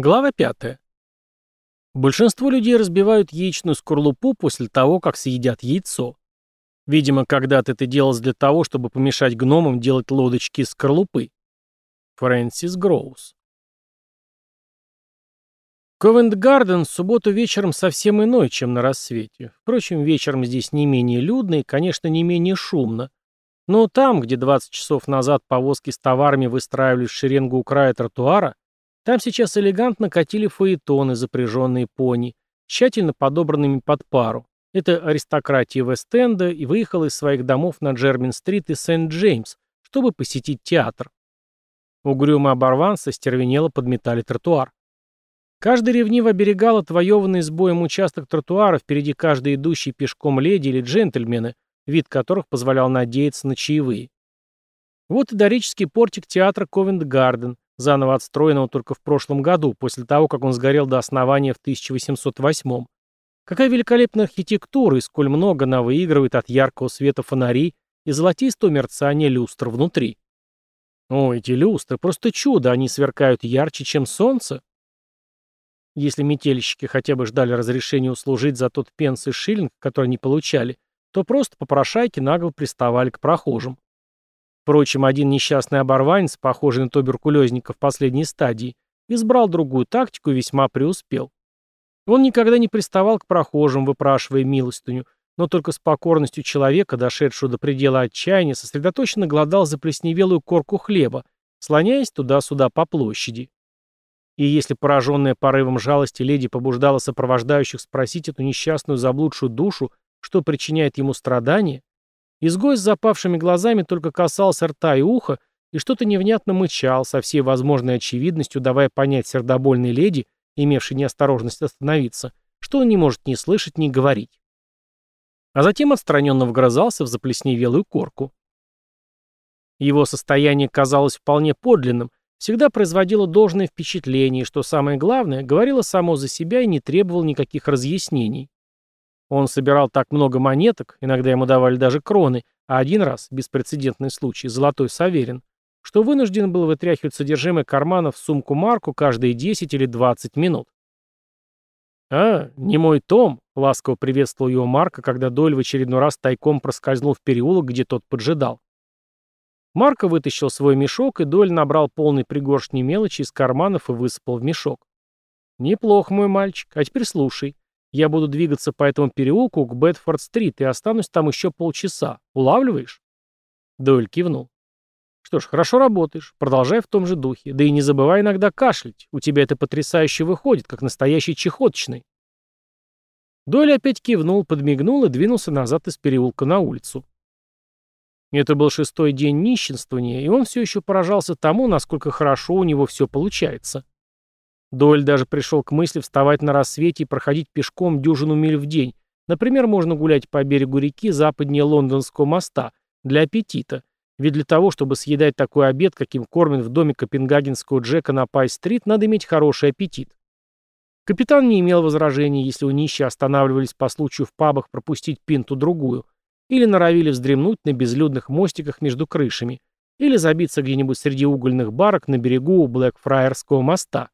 Глава 5. Большинство людей разбивают яичную скорлупу после того, как съедят яйцо. Видимо, когда-то это делалось для того, чтобы помешать гномам делать лодочки из скорлупы. Фрэнсис Гроус. Ковент-Гарден в субботу вечером совсем иной, чем на рассвете. Впрочем, вечером здесь не менее людно и, конечно, не менее шумно. Но там, где 20 часов назад повозки с товарами выстраивались в шеренгу у края тротуара, там сейчас элегантно катили фаэтоны, запряженные пони, тщательно подобранными под пару. Это аристократия Вест-Энда и выехала из своих домов на Джермин-стрит и Сент-Джеймс, чтобы посетить театр. Угрюмый оборванцы стервенело подметали тротуар. Каждый ревниво оберегал отвоеванный с боем участок тротуара впереди каждой идущей пешком леди или джентльмены, вид которых позволял надеяться на чаевые. Вот и дорический портик театра Ковент-Гарден, заново отстроенного только в прошлом году, после того, как он сгорел до основания в 1808 Какая великолепная архитектура и сколь много она выигрывает от яркого света фонарей и золотистого мерцания люстр внутри. О, эти люстры, просто чудо, они сверкают ярче, чем солнце. Если метельщики хотя бы ждали разрешения услужить за тот пенс и шиллинг, который они получали, то просто попрошайки нагло приставали к прохожим. Впрочем, один несчастный оборванец, похожий на туберкулезника в последней стадии, избрал другую тактику и весьма преуспел. Он никогда не приставал к прохожим, выпрашивая милостыню, но только с покорностью человека, дошедшего до предела отчаяния, сосредоточенно глодал заплесневелую корку хлеба, слоняясь туда-сюда по площади. И если пораженная порывом жалости леди побуждала сопровождающих спросить эту несчастную заблудшую душу, что причиняет ему страдания, Изгой с запавшими глазами только касался рта и уха и что-то невнятно мычал, со всей возможной очевидностью давая понять сердобольной леди, имевшей неосторожность остановиться, что он не может ни слышать, ни говорить. А затем отстраненно вгрызался в заплесневелую корку. Его состояние казалось вполне подлинным, всегда производило должное впечатление, что самое главное, говорило само за себя и не требовало никаких разъяснений. Он собирал так много монеток, иногда ему давали даже кроны, а один раз, беспрецедентный случай, золотой саверин, что вынужден был вытряхивать содержимое кармана в сумку Марку каждые 10 или 20 минут. «А, не мой Том», — ласково приветствовал его Марка, когда Дойль в очередной раз тайком проскользнул в переулок, где тот поджидал. Марко вытащил свой мешок, и Дойль набрал полный пригоршни мелочи из карманов и высыпал в мешок. «Неплохо, мой мальчик. А теперь слушай. Я буду двигаться по этому переулку к Бетфорд-стрит и останусь там еще полчаса. Улавливаешь?» Дойль кивнул. «Что ж, хорошо работаешь. Продолжай в том же духе. Да и не забывай иногда кашлять. У тебя это потрясающе выходит, как настоящий чехоточный». Дойль опять кивнул, подмигнул и двинулся назад из переулка на улицу. Это был шестой день нищенствования, и он все еще поражался тому, насколько хорошо у него все получается. Дойль даже пришел к мысли вставать на рассвете и проходить пешком дюжину миль в день. Например, можно гулять по берегу реки западнее Лондонского моста для аппетита. Ведь для того, чтобы съедать такой обед, каким кормят в доме копенгагенского Джека на Пай-стрит, надо иметь хороший аппетит. Капитан не имел возражений, если у нищие останавливались по случаю в пабах пропустить пинту-другую, или норовили вздремнуть на безлюдных мостиках между крышами, или забиться где-нибудь среди угольных барок на берегу Блэкфраерского моста.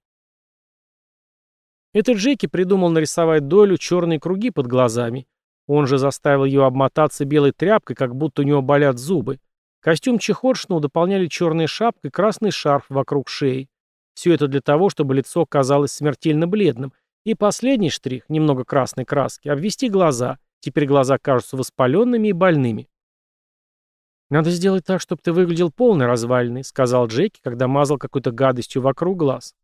Этот Джеки придумал нарисовать Дойлю черные круги под глазами. Он же заставил ее обмотаться белой тряпкой, как будто у него болят зубы. Костюм Чехотшного дополняли черная шапка и красный шарф вокруг шеи. Все это для того, чтобы лицо казалось смертельно бледным. И последний штрих, немного красной краски, обвести глаза. Теперь глаза кажутся воспаленными и больными. «Надо сделать так, чтобы ты выглядел полный развальный», — сказал Джеки, когда мазал какой-то гадостью вокруг глаз.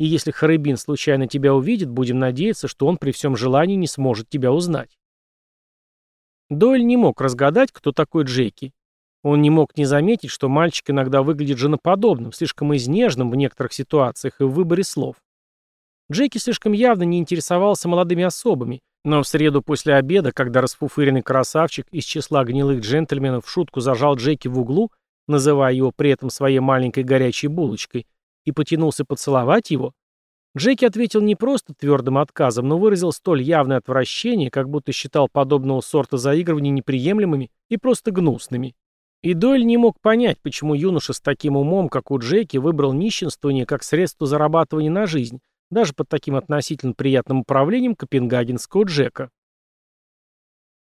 И если Харыбин случайно тебя увидит, будем надеяться, что он при всем желании не сможет тебя узнать. Дойль не мог разгадать, кто такой Джеки. Он не мог не заметить, что мальчик иногда выглядит женоподобным, слишком изнежным в некоторых ситуациях и в выборе слов. Джеки слишком явно не интересовался молодыми особами, но в среду после обеда, когда расфуфыренный красавчик из числа гнилых джентльменов в шутку зажал Джеки в углу, называя его при этом своей маленькой горячей булочкой, и потянулся поцеловать его, Джеки ответил не просто твердым отказом, но выразил столь явное отвращение, как будто считал подобного сорта заигрывания неприемлемыми и просто гнусными. И Дойль не мог понять, почему юноша с таким умом, как у Джеки, выбрал нищенствование как средство зарабатывания на жизнь, даже под таким относительно приятным управлением копенгагенского Джека.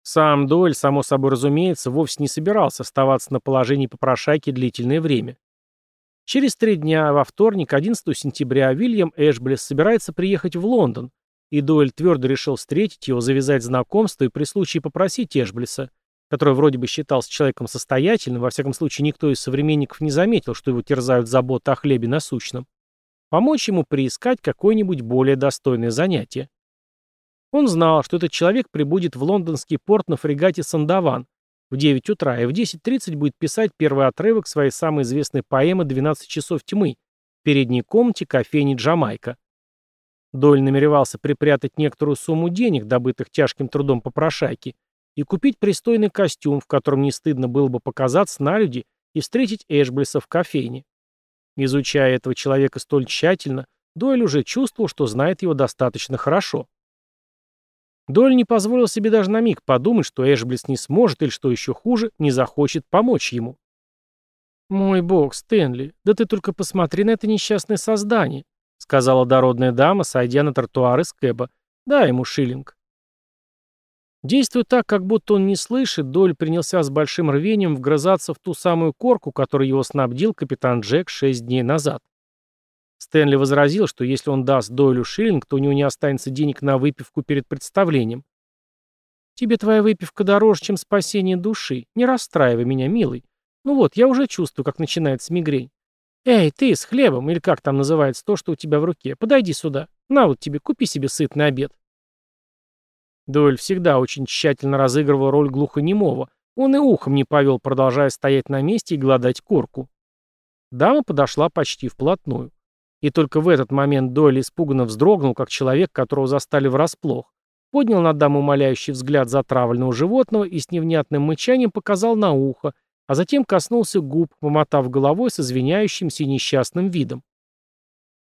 Сам Дойль, само собой разумеется, вовсе не собирался оставаться на положении попрошайки длительное время. Через три дня, во вторник, 11 сентября, Вильям Эшблес собирается приехать в Лондон, и Дойль твердо решил встретить его, завязать знакомство и при случае попросить Эшблеса, который вроде бы считался человеком состоятельным, во всяком случае никто из современников не заметил, что его терзают заботы о хлебе насущном, помочь ему приискать какое-нибудь более достойное занятие. Он знал, что этот человек прибудет в лондонский порт на фрегате «Сандаван» в 9 утра и в 10.30 будет писать первый отрывок своей самой известной поэмы «12 часов тьмы» в передней комнате кофейни «Джамайка». Доль намеревался припрятать некоторую сумму денег, добытых тяжким трудом попрошайки, и купить пристойный костюм, в котором не стыдно было бы показаться на люди и встретить Эшблиса в кофейне. Изучая этого человека столь тщательно, Дойль уже чувствовал, что знает его достаточно хорошо. Дойль не позволил себе даже на миг подумать, что Эшблис не сможет или, что еще хуже, не захочет помочь ему. «Мой бог, Стэнли, да ты только посмотри на это несчастное создание», сказала дородная дама, сойдя на тротуар из кэба. «Дай ему шиллинг». Действуя так, как будто он не слышит, Доль принялся с большим рвением вгрызаться в ту самую корку, которой его снабдил капитан Джек шесть дней назад. Стэнли возразил, что если он даст Дойлю шиллинг, то у него не останется денег на выпивку перед представлением. «Тебе твоя выпивка дороже, чем спасение души. Не расстраивай меня, милый. Ну вот, я уже чувствую, как начинается мигрень. Эй, ты с хлебом, или как там называется то, что у тебя в руке, подойди сюда. На вот тебе, купи себе сытный обед». Дойль всегда очень тщательно разыгрывал роль глухонемого. Он и ухом не повел, продолжая стоять на месте и гладать корку. Дама подошла почти вплотную. И только в этот момент Дойль испуганно вздрогнул, как человек, которого застали врасплох, поднял на даму умоляющий взгляд затравленного животного и с невнятным мычанием показал на ухо, а затем коснулся губ, помотав головой с извиняющимся и несчастным видом.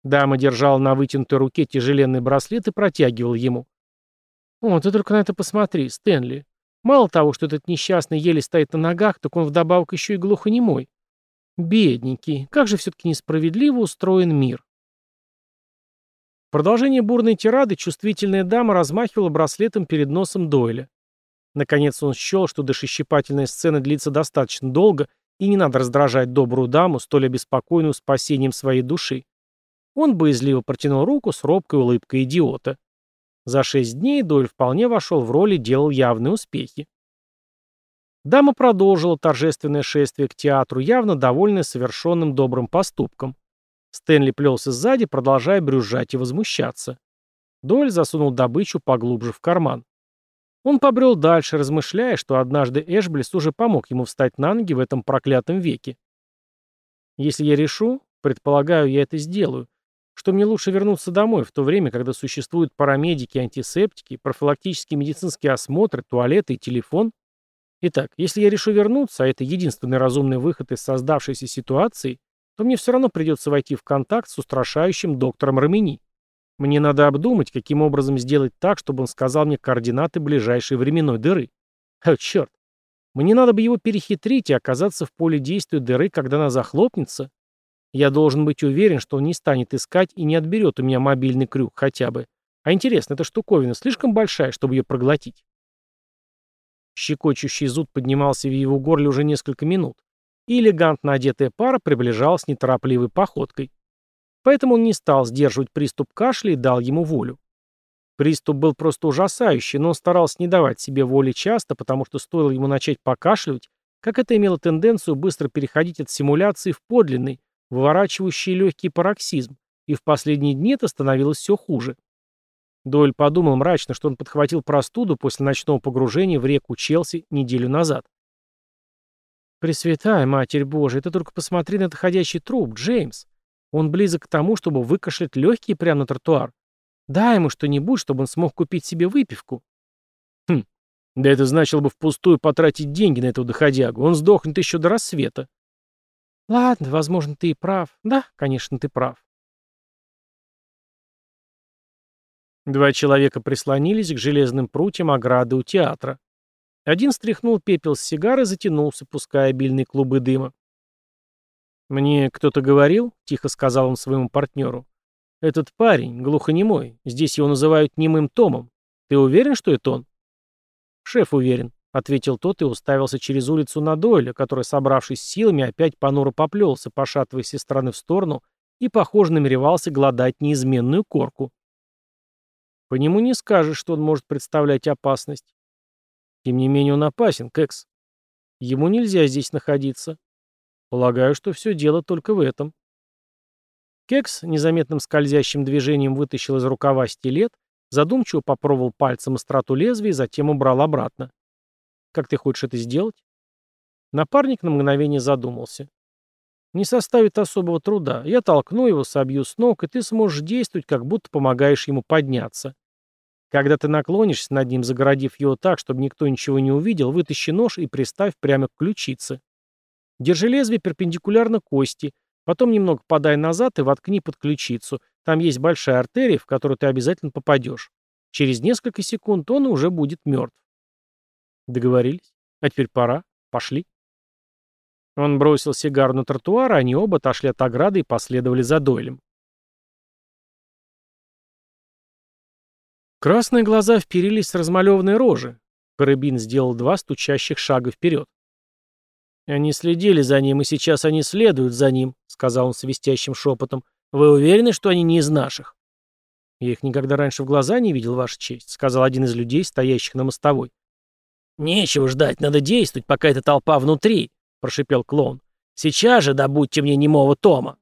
Дама держала на вытянутой руке тяжеленный браслет и протягивала ему. «О, ты только на это посмотри, Стэнли. Мало того, что этот несчастный еле стоит на ногах, так он вдобавок еще и глухонемой. Бедненький, как же все-таки несправедливо устроен мир». Продолжение бурной тирады чувствительная дама размахивала браслетом перед носом Дойля. Наконец он счел, что душещипательная сцена длится достаточно долго, и не надо раздражать добрую даму, столь обеспокоенную спасением своей души. Он боязливо протянул руку с робкой улыбкой идиота. За шесть дней Дойль вполне вошел в роль и делал явные успехи. Дама продолжила торжественное шествие к театру, явно довольная совершенным добрым поступком. Стэнли плелся сзади, продолжая брюзжать и возмущаться. Дойль засунул добычу поглубже в карман. Он побрел дальше, размышляя, что однажды Эшблис уже помог ему встать на ноги в этом проклятом веке. Если я решу, предполагаю, я это сделаю, что мне лучше вернуться домой в то время, когда существуют парамедики, антисептики, профилактические медицинские осмотры, туалеты и телефон. Итак, если я решу вернуться, а это единственный разумный выход из создавшейся ситуации, то мне все равно придется войти в контакт с устрашающим доктором Рамини. Мне надо обдумать, каким образом сделать так, чтобы он сказал мне координаты ближайшей временной дыры. О, черт. Мне надо бы его перехитрить и оказаться в поле действия дыры, когда она захлопнется, я должен быть уверен, что он не станет искать и не отберет у меня мобильный крюк хотя бы. А интересно, эта штуковина слишком большая, чтобы ее проглотить? Щекочущий зуд поднимался в его горле уже несколько минут, и элегантно одетая пара приближалась неторопливой походкой. Поэтому он не стал сдерживать приступ кашля и дал ему волю. Приступ был просто ужасающий, но он старался не давать себе воли часто, потому что стоило ему начать покашливать, как это имело тенденцию быстро переходить от симуляции в подлинный, выворачивающий легкий пароксизм, и в последние дни это становилось все хуже. Дойль подумал мрачно, что он подхватил простуду после ночного погружения в реку Челси неделю назад. «Пресвятая Матерь Божия, ты только посмотри на этот ходящий труп, Джеймс. Он близок к тому, чтобы выкашлять легкие прямо на тротуар. Дай ему что-нибудь, чтобы он смог купить себе выпивку». «Хм, да это значило бы впустую потратить деньги на этого доходягу. Он сдохнет еще до рассвета», Ладно, возможно, ты и прав. Да, конечно, ты прав. Два человека прислонились к железным прутьям ограды у театра. Один стряхнул пепел с сигары затянулся, пуская обильные клубы дыма. «Мне кто-то говорил», — тихо сказал он своему партнеру, «Этот парень, глухонемой, здесь его называют немым Томом. Ты уверен, что это он?» «Шеф уверен», — ответил тот и уставился через улицу на Дойля, который, собравшись силами, опять понуро поплелся, пошатываясь из стороны в сторону, и, похоже, намеревался гладать неизменную корку. По нему не скажешь, что он может представлять опасность. Тем не менее он опасен, Кекс. Ему нельзя здесь находиться. Полагаю, что все дело только в этом. Кекс незаметным скользящим движением вытащил из рукава стилет, задумчиво попробовал пальцем остроту лезвия и затем убрал обратно. «Как ты хочешь это сделать?» Напарник на мгновение задумался. «Не составит особого труда. Я толкну его, собью с ног, и ты сможешь действовать, как будто помогаешь ему подняться. Когда ты наклонишься над ним, загородив его так, чтобы никто ничего не увидел, вытащи нож и приставь прямо к ключице. Держи лезвие перпендикулярно кости, потом немного подай назад и воткни под ключицу. Там есть большая артерия, в которую ты обязательно попадешь. Через несколько секунд он уже будет мертв. Договорились? А теперь пора. Пошли. Он бросил сигару на тротуар, они оба отошли от ограды и последовали за Дойлем. Красные глаза вперились с размалеванной рожи. Карабин сделал два стучащих шага вперед. «Они следили за ним, и сейчас они следуют за ним», — сказал он свистящим шепотом. «Вы уверены, что они не из наших?» «Я их никогда раньше в глаза не видел, Ваша честь», — сказал один из людей, стоящих на мостовой. «Нечего ждать, надо действовать, пока эта толпа внутри», — прошипел клоун. «Сейчас же добудьте мне немого Тома».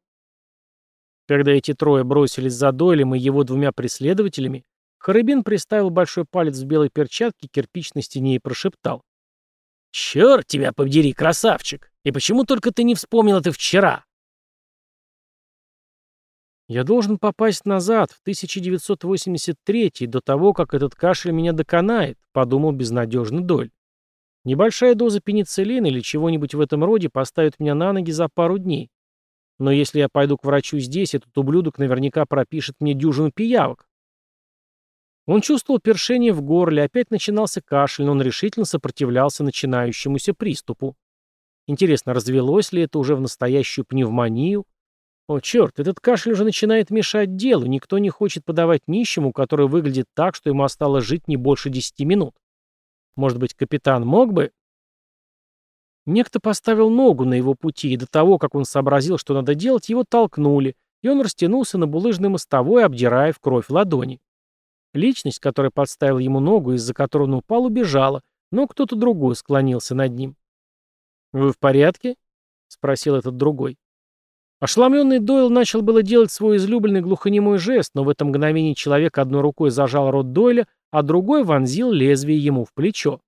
Когда эти трое бросились за Дойлем и его двумя преследователями, Харыбин приставил большой палец в белой перчатке к кирпичной стене и прошептал. «Черт тебя побери, красавчик! И почему только ты не вспомнил это вчера?» «Я должен попасть назад, в 1983 до того, как этот кашель меня доконает», — подумал безнадежный Доль. «Небольшая доза пенициллина или чего-нибудь в этом роде поставит меня на ноги за пару дней. Но если я пойду к врачу здесь, этот ублюдок наверняка пропишет мне дюжину пиявок. Он чувствовал першение в горле, опять начинался кашель, но он решительно сопротивлялся начинающемуся приступу. Интересно, развелось ли это уже в настоящую пневмонию? О, черт, этот кашель уже начинает мешать делу, никто не хочет подавать нищему, который выглядит так, что ему осталось жить не больше десяти минут. Может быть, капитан мог бы... Некто поставил ногу на его пути, и до того, как он сообразил, что надо делать, его толкнули, и он растянулся на булыжной мостовой, обдирая в кровь ладони. Личность, которая подставила ему ногу, из-за которой он упал, убежала, но кто-то другой склонился над ним. «Вы в порядке?» — спросил этот другой. Ошеломленный Дойл начал было делать свой излюбленный глухонемой жест, но в это мгновение человек одной рукой зажал рот Дойля, а другой вонзил лезвие ему в плечо.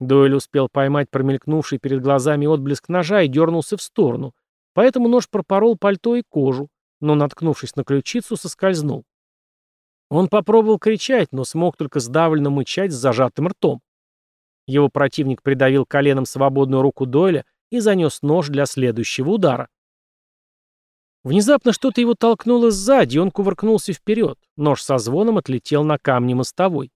Дойль успел поймать промелькнувший перед глазами отблеск ножа и дернулся в сторону, поэтому нож пропорол пальто и кожу, но, наткнувшись на ключицу, соскользнул. Он попробовал кричать, но смог только сдавленно мычать с зажатым ртом. Его противник придавил коленом свободную руку Дойля и занес нож для следующего удара. Внезапно что-то его толкнуло сзади, и он кувыркнулся вперед. Нож со звоном отлетел на камни мостовой.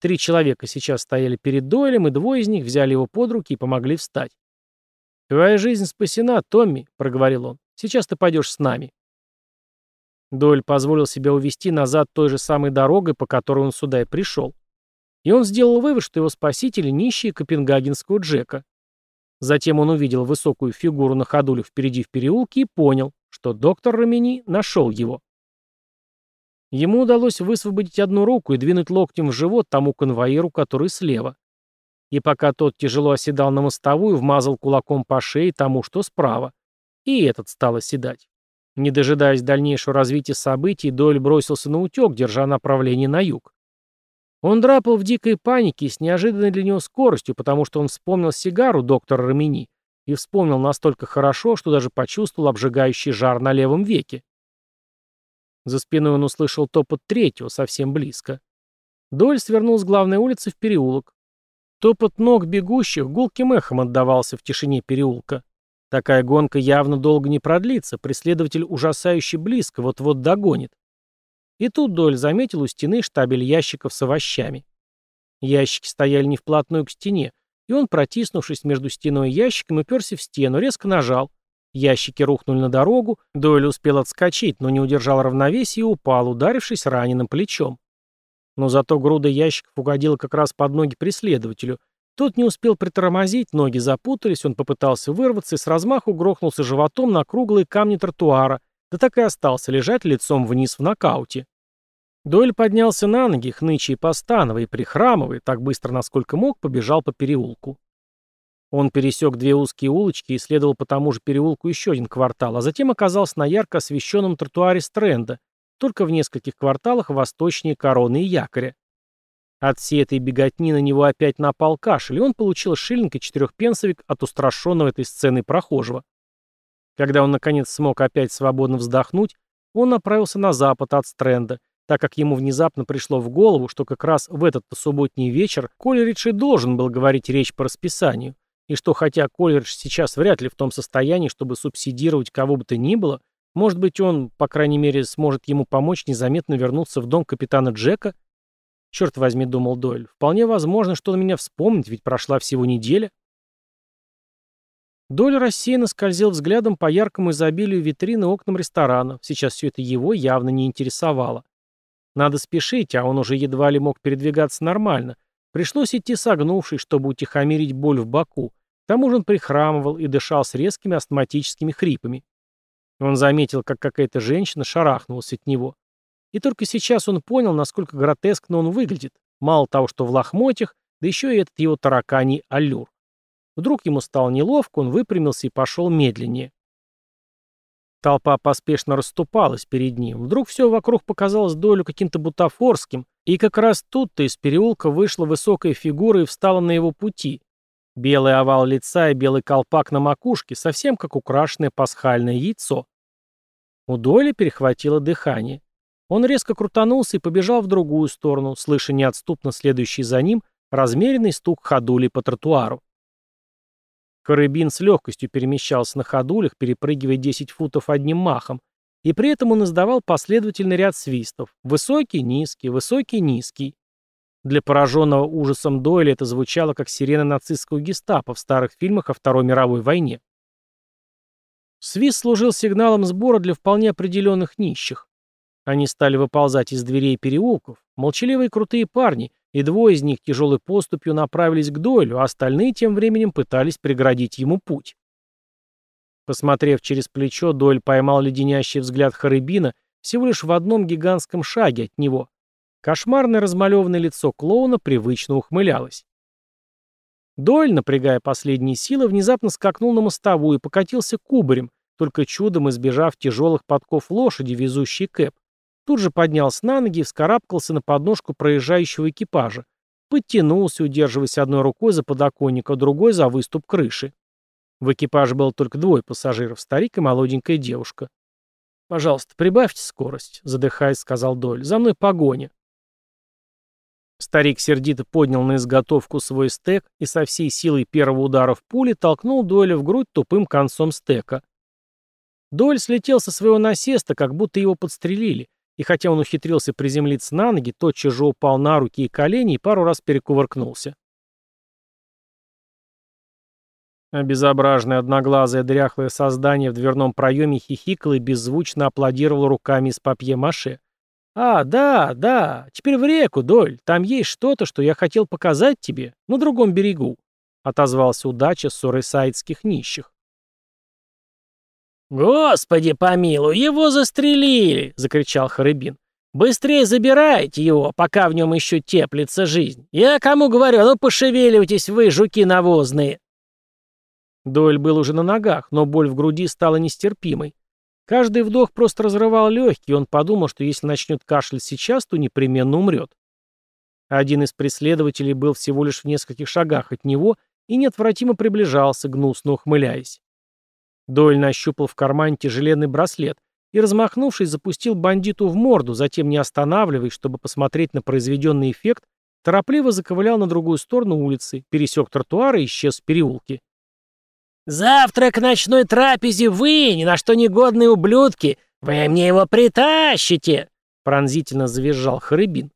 Три человека сейчас стояли перед Дойлем, и двое из них взяли его под руки и помогли встать. «Твоя жизнь спасена, Томми», — проговорил он. «Сейчас ты пойдешь с нами». Дойль позволил себя увести назад той же самой дорогой, по которой он сюда и пришел. И он сделал вывод, что его спасители – нищие копенгагенского Джека. Затем он увидел высокую фигуру на ходуле впереди в переулке и понял, что доктор Рамини нашел его. Ему удалось высвободить одну руку и двинуть локтем в живот тому конвоиру, который слева. И пока тот тяжело оседал на мостовую, вмазал кулаком по шее тому, что справа. И этот стал оседать. Не дожидаясь дальнейшего развития событий, Дойль бросился на утек, держа направление на юг. Он драпал в дикой панике с неожиданной для него скоростью, потому что он вспомнил сигару доктора Рамини и вспомнил настолько хорошо, что даже почувствовал обжигающий жар на левом веке. За спиной он услышал топот третьего, совсем близко. Доль свернул с главной улицы в переулок. Топот ног бегущих гулким эхом отдавался в тишине переулка. Такая гонка явно долго не продлится, преследователь ужасающе близко, вот-вот догонит. И тут Доль заметил у стены штабель ящиков с овощами. Ящики стояли не вплотную к стене, и он, протиснувшись между стеной и ящиком, уперся в стену, резко нажал. Ящики рухнули на дорогу, Дойль успел отскочить, но не удержал равновесия и упал, ударившись раненым плечом. Но зато груда ящиков угодила как раз под ноги преследователю. Тот не успел притормозить, ноги запутались, он попытался вырваться и с размаху грохнулся животом на круглые камни тротуара, да так и остался лежать лицом вниз в нокауте. Дойль поднялся на ноги, хныча и постановая, прихрамывая, так быстро, насколько мог, побежал по переулку. Он пересек две узкие улочки и следовал по тому же переулку еще один квартал, а затем оказался на ярко освещенном тротуаре Стрэнда, только в нескольких кварталах восточнее короны и якоря. От всей этой беготни на него опять напал кашель, и он получил шиллинг и четырехпенсовик от устрашенного этой сцены прохожего. Когда он, наконец, смог опять свободно вздохнуть, он направился на запад от Стрэнда, так как ему внезапно пришло в голову, что как раз в этот субботний вечер Колеридж и должен был говорить речь по расписанию, и что хотя Колеридж сейчас вряд ли в том состоянии, чтобы субсидировать кого бы то ни было, может быть, он, по крайней мере, сможет ему помочь незаметно вернуться в дом капитана Джека? Черт возьми, думал Дойль, вполне возможно, что он меня вспомнит, ведь прошла всего неделя. Дойль рассеянно скользил взглядом по яркому изобилию витрины окнам ресторана. Сейчас все это его явно не интересовало. Надо спешить, а он уже едва ли мог передвигаться нормально. Пришлось идти согнувшись, чтобы утихомирить боль в боку. К тому же он прихрамывал и дышал с резкими астматическими хрипами. Он заметил, как какая-то женщина шарахнулась от него. И только сейчас он понял, насколько гротескно он выглядит. Мало того, что в лохмотьях, да еще и этот его тараканий аллюр. Вдруг ему стало неловко, он выпрямился и пошел медленнее. Толпа поспешно расступалась перед ним. Вдруг все вокруг показалось Долю каким-то бутафорским, и как раз тут-то из переулка вышла высокая фигура и встала на его пути. Белый овал лица и белый колпак на макушке, совсем как украшенное пасхальное яйцо. У Доли перехватило дыхание. Он резко крутанулся и побежал в другую сторону, слыша неотступно следующий за ним размеренный стук ходулей по тротуару. Карабин с легкостью перемещался на ходулях, перепрыгивая 10 футов одним махом, и при этом он издавал последовательный ряд свистов. Высокий, низкий, высокий, низкий. Для пораженного ужасом Дойля это звучало как сирена нацистского гестапо в старых фильмах о Второй мировой войне. Свист служил сигналом сбора для вполне определенных нищих. Они стали выползать из дверей переулков, молчаливые крутые парни, и двое из них тяжелой поступью направились к Дойлю, а остальные тем временем пытались преградить ему путь. Посмотрев через плечо, Дойль поймал леденящий взгляд Харыбина всего лишь в одном гигантском шаге от него. Кошмарное размалеванное лицо клоуна привычно ухмылялось. Дойль, напрягая последние силы, внезапно скакнул на мостовую и покатился кубарем, только чудом избежав тяжелых подков лошади, везущей Кэп. Тут же поднялся на ноги и вскарабкался на подножку проезжающего экипажа. Подтянулся, удерживаясь одной рукой за подоконник, а другой за выступ крыши. В экипаже было только двое пассажиров, старик и молоденькая девушка. «Пожалуйста, прибавьте скорость», — задыхаясь, сказал Доль. «За мной погоня». Старик сердито поднял на изготовку свой стек и со всей силой первого удара в пули толкнул Дойля в грудь тупым концом стека. Доль слетел со своего насеста, как будто его подстрелили, и хотя он ухитрился приземлиться на ноги, тотчас же упал на руки и колени и пару раз перекувыркнулся. Обезображенное одноглазое дряхлое создание в дверном проеме хихикало и беззвучно аплодировало руками из папье-маше. «А, да, да, теперь в реку, Доль, там есть что-то, что я хотел показать тебе, на другом берегу», — отозвался удача ссорысайдских нищих. «Господи помилуй, его застрелили!» — закричал Харыбин. «Быстрее забирайте его, пока в нем еще теплится жизнь. Я кому говорю, ну пошевеливайтесь вы, жуки навозные!» Дойль был уже на ногах, но боль в груди стала нестерпимой. Каждый вдох просто разрывал легкие, и он подумал, что если начнет кашлять сейчас, то непременно умрет. Один из преследователей был всего лишь в нескольких шагах от него и неотвратимо приближался, гнусно ухмыляясь. Дойль нащупал в кармане тяжеленный браслет и, размахнувшись, запустил бандиту в морду, затем, не останавливаясь, чтобы посмотреть на произведенный эффект, торопливо заковылял на другую сторону улицы, пересек тротуар и исчез в переулке. «Завтра к ночной трапезе вы, ни на что негодные ублюдки, вы мне его притащите!» пронзительно завизжал Харыбин.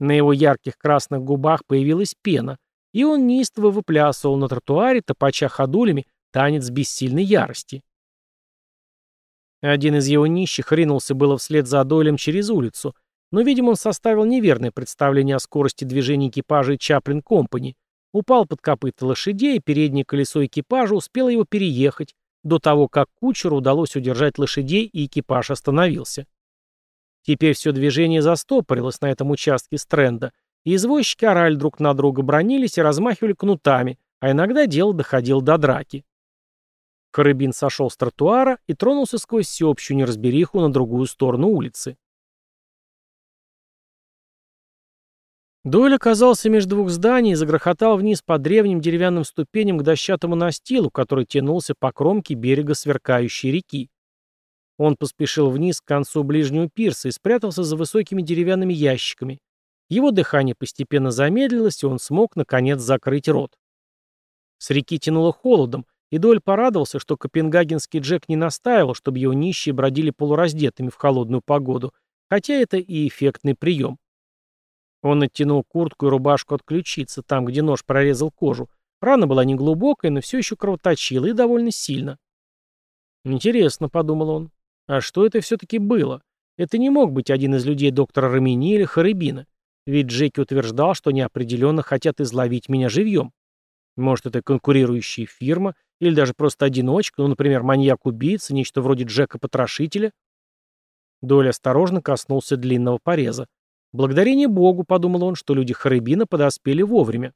На его ярких красных губах появилась пена, и он неистово выплясывал на тротуаре, топача ходулями, Танец бессильной ярости. Один из его нищих ринулся было вслед за Дойлем через улицу, но, видимо, он составил неверное представление о скорости движения экипажа Чаплин Компани, упал под копыта лошадей, и переднее колесо экипажа успело его переехать, до того, как кучеру удалось удержать лошадей и экипаж остановился. Теперь все движение застопорилось на этом участке стренда, и извозчики орали друг на друга, бронились и размахивали кнутами, а иногда дело доходило до драки. Карабин сошел с тротуара и тронулся сквозь всеобщую неразбериху на другую сторону улицы. Дойль оказался между двух зданий и загрохотал вниз по древним деревянным ступеням к дощатому настилу, который тянулся по кромке берега сверкающей реки. Он поспешил вниз к концу ближнего пирса и спрятался за высокими деревянными ящиками. Его дыхание постепенно замедлилось, и он смог, наконец, закрыть рот. С реки тянуло холодом, и Доль порадовался, что копенгагенский Джек не настаивал, чтобы его нищие бродили полураздетыми в холодную погоду, хотя это и эффектный прием. Он оттянул куртку и рубашку от ключицы, там, где нож прорезал кожу. Рана была неглубокая, но все еще кровоточила и довольно сильно. «Интересно», — подумал он, — «а что это все-таки было? Это не мог быть один из людей доктора Рамини или Харибина. Ведь Джеки утверждал, что неопределенно хотят изловить меня живьем. Может, это конкурирующая фирма, или даже просто одиночка, ну, например, маньяк-убийца, нечто вроде Джека-потрошителя. Доля осторожно коснулся длинного пореза. Благодарение Богу, подумал он, что люди Харибина подоспели вовремя.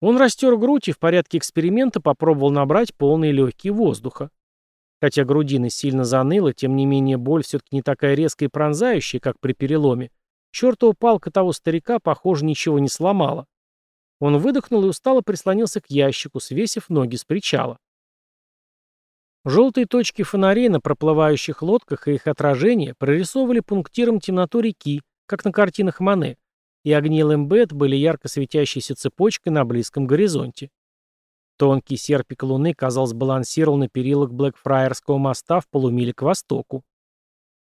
Он растер грудь и в порядке эксперимента попробовал набрать полные легкие воздуха. Хотя грудина сильно заныла, тем не менее боль все-таки не такая резкая и пронзающая, как при переломе. Чертова палка того старика, похоже, ничего не сломала. Он выдохнул и устало прислонился к ящику, свесив ноги с причала. Желтые точки фонарей на проплывающих лодках и их отражения прорисовывали пунктиром темноту реки, как на картинах Мане, и огни Лэмбет были ярко светящейся цепочкой на близком горизонте. Тонкий серпик луны, казалось, балансировал на перилах Блэкфраерского моста в полумиле к востоку.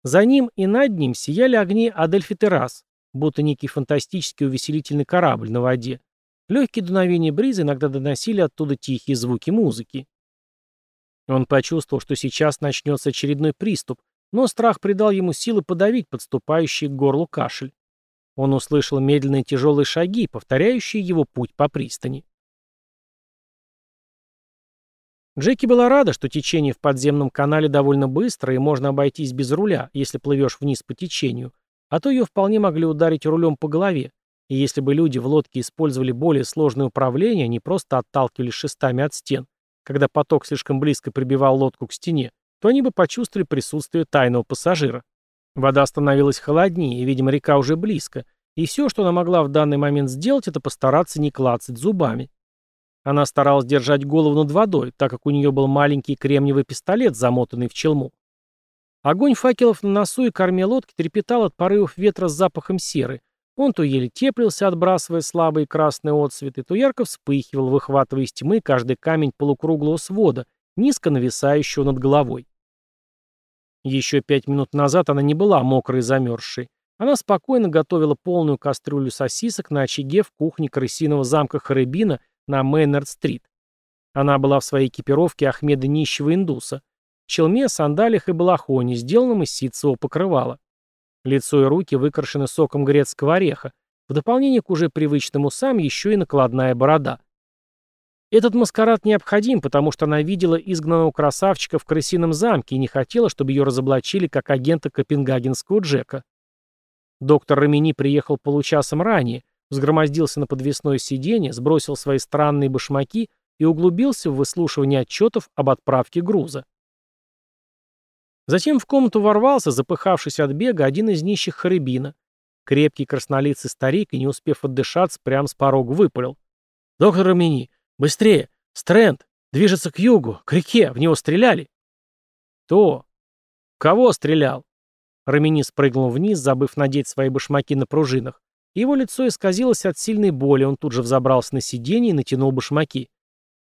За ним и над ним сияли огни Адельфи Террас, будто некий фантастический увеселительный корабль на воде, Легкие дуновения бриза иногда доносили оттуда тихие звуки музыки. Он почувствовал, что сейчас начнется очередной приступ, но страх придал ему силы подавить подступающий к горлу кашель. Он услышал медленные тяжелые шаги, повторяющие его путь по пристани. Джеки была рада, что течение в подземном канале довольно быстро и можно обойтись без руля, если плывешь вниз по течению, а то ее вполне могли ударить рулем по голове, и если бы люди в лодке использовали более сложное управление, не просто отталкивались шестами от стен, когда поток слишком близко прибивал лодку к стене, то они бы почувствовали присутствие тайного пассажира. Вода становилась холоднее, и, видимо, река уже близко, и все, что она могла в данный момент сделать, это постараться не клацать зубами. Она старалась держать голову над водой, так как у нее был маленький кремниевый пистолет, замотанный в челму. Огонь факелов на носу и корме лодки трепетал от порывов ветра с запахом серы, он то еле теплился, отбрасывая слабые красные отсветы, то ярко вспыхивал, выхватывая из тьмы каждый камень полукруглого свода, низко нависающего над головой. Еще пять минут назад она не была мокрой и замерзшей. Она спокойно готовила полную кастрюлю сосисок на очаге в кухне крысиного замка Харибина на Мейнард-стрит. Она была в своей экипировке Ахмеда нищего индуса, челме, сандалиях и балахоне, сделанном из ситцевого покрывала. Лицо и руки выкрашены соком грецкого ореха. В дополнение к уже привычным усам еще и накладная борода. Этот маскарад необходим, потому что она видела изгнанного красавчика в крысином замке и не хотела, чтобы ее разоблачили как агента копенгагенского Джека. Доктор Рамини приехал получасом ранее, взгромоздился на подвесное сиденье, сбросил свои странные башмаки и углубился в выслушивание отчетов об отправке груза. Затем в комнату ворвался, запыхавшись от бега, один из нищих Харибина. Крепкий краснолицый старик, и не успев отдышаться, прямо с порога выпалил. «Доктор Рамини, быстрее! Стрэнд! Движется к югу, к реке, в него стреляли!» «Кто? Кого стрелял?» Рамини спрыгнул вниз, забыв надеть свои башмаки на пружинах. Его лицо исказилось от сильной боли, он тут же взобрался на сиденье и натянул башмаки.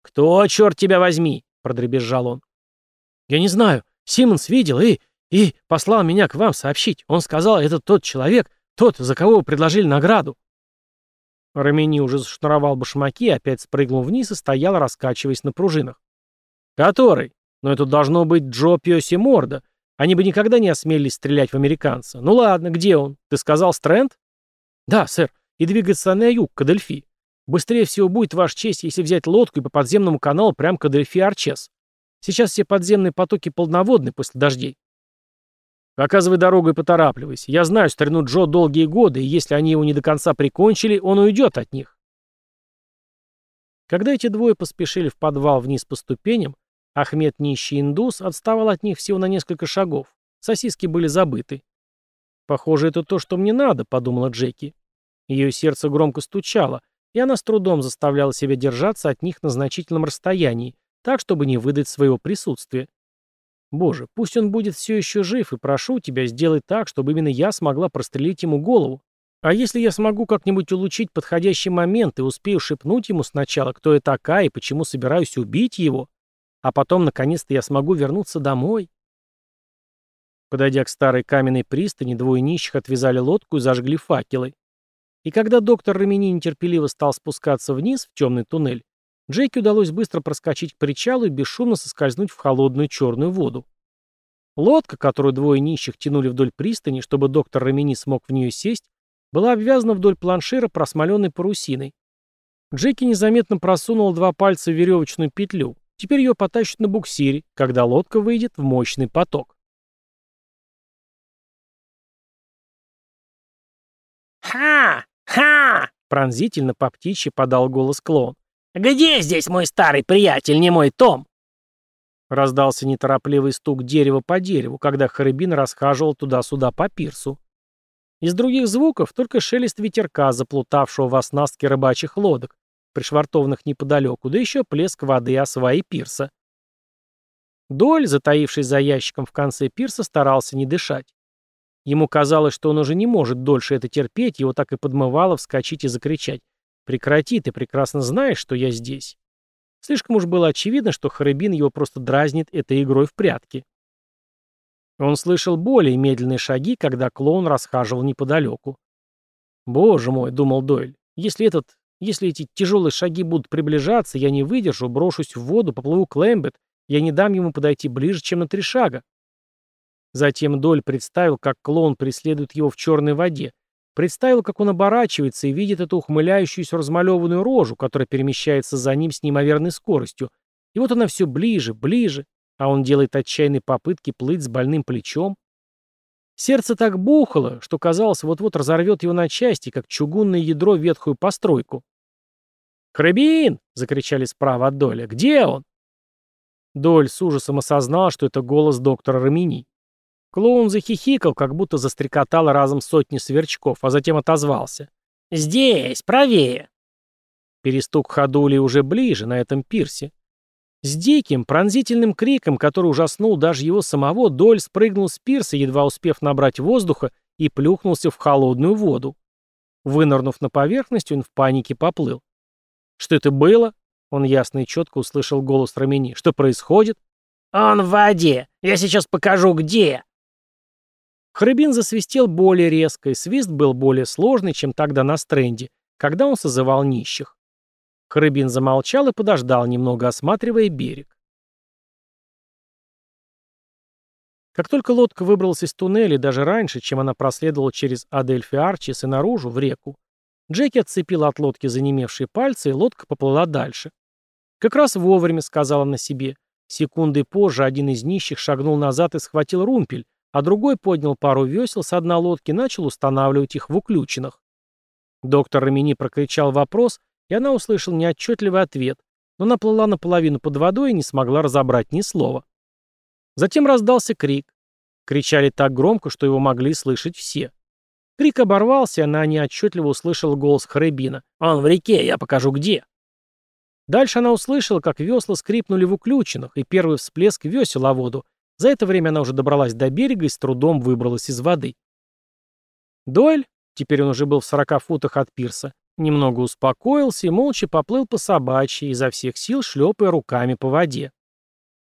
«Кто, черт тебя возьми?» — продребезжал он. «Я не знаю. Симмонс видел и... и послал меня к вам сообщить. Он сказал, это тот человек, тот, за кого вы предложили награду. Рамини уже зашнуровал башмаки, опять спрыгнул вниз и стоял, раскачиваясь на пружинах. «Который?» Но это должно быть Джо Пьоси Морда. Они бы никогда не осмелились стрелять в американца. Ну ладно, где он? Ты сказал Стрэнд? Да, сэр. И двигаться на юг, к Адельфи. Быстрее всего будет, ваш честь, если взять лодку и по подземному каналу прямо к Адельфи Арчес. Сейчас все подземные потоки полноводны после дождей. Показывай дорогу и поторапливайся. Я знаю старину Джо долгие годы, и если они его не до конца прикончили, он уйдет от них. Когда эти двое поспешили в подвал вниз по ступеням, Ахмед нищий индус отставал от них всего на несколько шагов. Сосиски были забыты. «Похоже, это то, что мне надо», — подумала Джеки. Ее сердце громко стучало, и она с трудом заставляла себя держаться от них на значительном расстоянии, так, чтобы не выдать своего присутствия. Боже, пусть он будет все еще жив, и прошу тебя, сделать так, чтобы именно я смогла прострелить ему голову. А если я смогу как-нибудь улучшить подходящий момент и успею шепнуть ему сначала, кто я такая и почему собираюсь убить его, а потом, наконец-то, я смогу вернуться домой. Подойдя к старой каменной пристани, двое нищих отвязали лодку и зажгли факелы. И когда доктор Рамини нетерпеливо стал спускаться вниз, в темный туннель, Джейке удалось быстро проскочить к причалу и бесшумно соскользнуть в холодную черную воду. Лодка, которую двое нищих тянули вдоль пристани, чтобы доктор Рамини смог в нее сесть, была обвязана вдоль планшира просмоленной парусиной. Джеки незаметно просунул два пальца в веревочную петлю. Теперь ее потащат на буксире, когда лодка выйдет в мощный поток. «Ха! Ха!» — пронзительно по птичьи подал голос клоун. «Где здесь мой старый приятель, не мой Том?» Раздался неторопливый стук дерева по дереву, когда Харибин расхаживал туда-сюда по пирсу. Из других звуков только шелест ветерка, заплутавшего в оснастке рыбачьих лодок, пришвартованных неподалеку, да еще плеск воды о сваи пирса. Доль, затаившись за ящиком в конце пирса, старался не дышать. Ему казалось, что он уже не может дольше это терпеть, его так и подмывало вскочить и закричать. Прекрати, ты прекрасно знаешь, что я здесь. Слишком уж было очевидно, что Харибин его просто дразнит этой игрой в прятки. Он слышал более медленные шаги, когда клоун расхаживал неподалеку. «Боже мой», — думал Дойль, — «если этот, если эти тяжелые шаги будут приближаться, я не выдержу, брошусь в воду, поплыву к Лэмбет, я не дам ему подойти ближе, чем на три шага». Затем Доль представил, как клоун преследует его в черной воде, Представил, как он оборачивается и видит эту ухмыляющуюся размалеванную рожу, которая перемещается за ним с неимоверной скоростью. И вот она все ближе, ближе, а он делает отчаянные попытки плыть с больным плечом. Сердце так бухало, что казалось, вот-вот разорвет его на части, как чугунное ядро ветхую постройку. «Храбин!» — закричали справа от Доля. «Где он?» Доль с ужасом осознал, что это голос доктора Рамини. Клоун захихикал, как будто застрекотало разом сотни сверчков, а затем отозвался. «Здесь, правее!» Перестук ходули уже ближе, на этом пирсе. С диким, пронзительным криком, который ужаснул даже его самого, Доль спрыгнул с пирса, едва успев набрать воздуха, и плюхнулся в холодную воду. Вынырнув на поверхность, он в панике поплыл. «Что это было?» Он ясно и четко услышал голос Рамини. «Что происходит?» «Он в воде! Я сейчас покажу, где!» Хребин засвистел более резко, и свист был более сложный, чем тогда на стренде, когда он созывал нищих. Хребин замолчал и подождал, немного осматривая берег. Как только лодка выбралась из туннеля, даже раньше, чем она проследовала через Адельфи Арчис и наружу, в реку, Джеки отцепил от лодки занемевшие пальцы, и лодка поплыла дальше. «Как раз вовремя», — сказала на себе. Секунды позже один из нищих шагнул назад и схватил румпель, а другой поднял пару весел с одной лодки и начал устанавливать их в уключенных. Доктор Рамини прокричал вопрос, и она услышала неотчетливый ответ, но наплыла наполовину под водой и не смогла разобрать ни слова. Затем раздался крик. Кричали так громко, что его могли слышать все. Крик оборвался, и она неотчетливо услышала голос Хребина. «Он в реке, я покажу где». Дальше она услышала, как весла скрипнули в уключенных, и первый всплеск весел о воду, за это время она уже добралась до берега и с трудом выбралась из воды. Дойль, теперь он уже был в сорока футах от пирса, немного успокоился и молча поплыл по собачьи, изо всех сил шлепая руками по воде.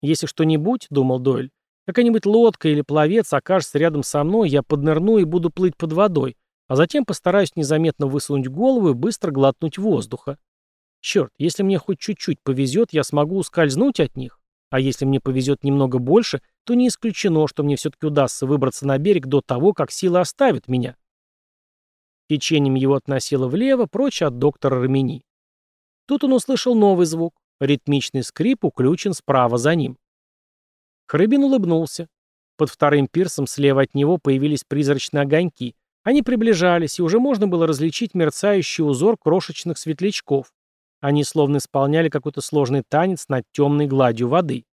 «Если что-нибудь, — думал Дойль, — какая-нибудь лодка или пловец окажется рядом со мной, я поднырну и буду плыть под водой, а затем постараюсь незаметно высунуть голову и быстро глотнуть воздуха. Черт, если мне хоть чуть-чуть повезет, я смогу ускользнуть от них, А если мне повезет немного больше, то не исключено, что мне все-таки удастся выбраться на берег до того, как силы оставят меня. Течением его относило влево, прочь от доктора Рамини. Тут он услышал новый звук. Ритмичный скрип уключен справа за ним. Хрыбин улыбнулся. Под вторым пирсом слева от него появились призрачные огоньки. Они приближались, и уже можно было различить мерцающий узор крошечных светлячков. Они словно исполняли какой-то сложный танец над темной гладью воды.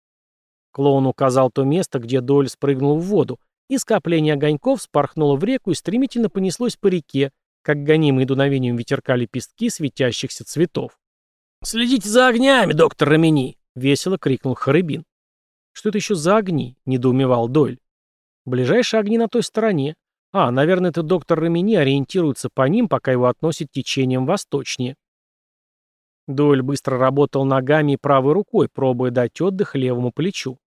Клоун указал то место, где Дойль спрыгнул в воду, и скопление огоньков спорхнуло в реку и стремительно понеслось по реке, как гонимые дуновением ветерка лепестки светящихся цветов. «Следите за огнями, доктор Рамини!» — весело крикнул Харыбин. «Что это еще за огни?» — недоумевал Дойль. «Ближайшие огни на той стороне. А, наверное, этот доктор Рамини ориентируется по ним, пока его относит течением восточнее». Дойль быстро работал ногами и правой рукой, пробуя дать отдых левому плечу.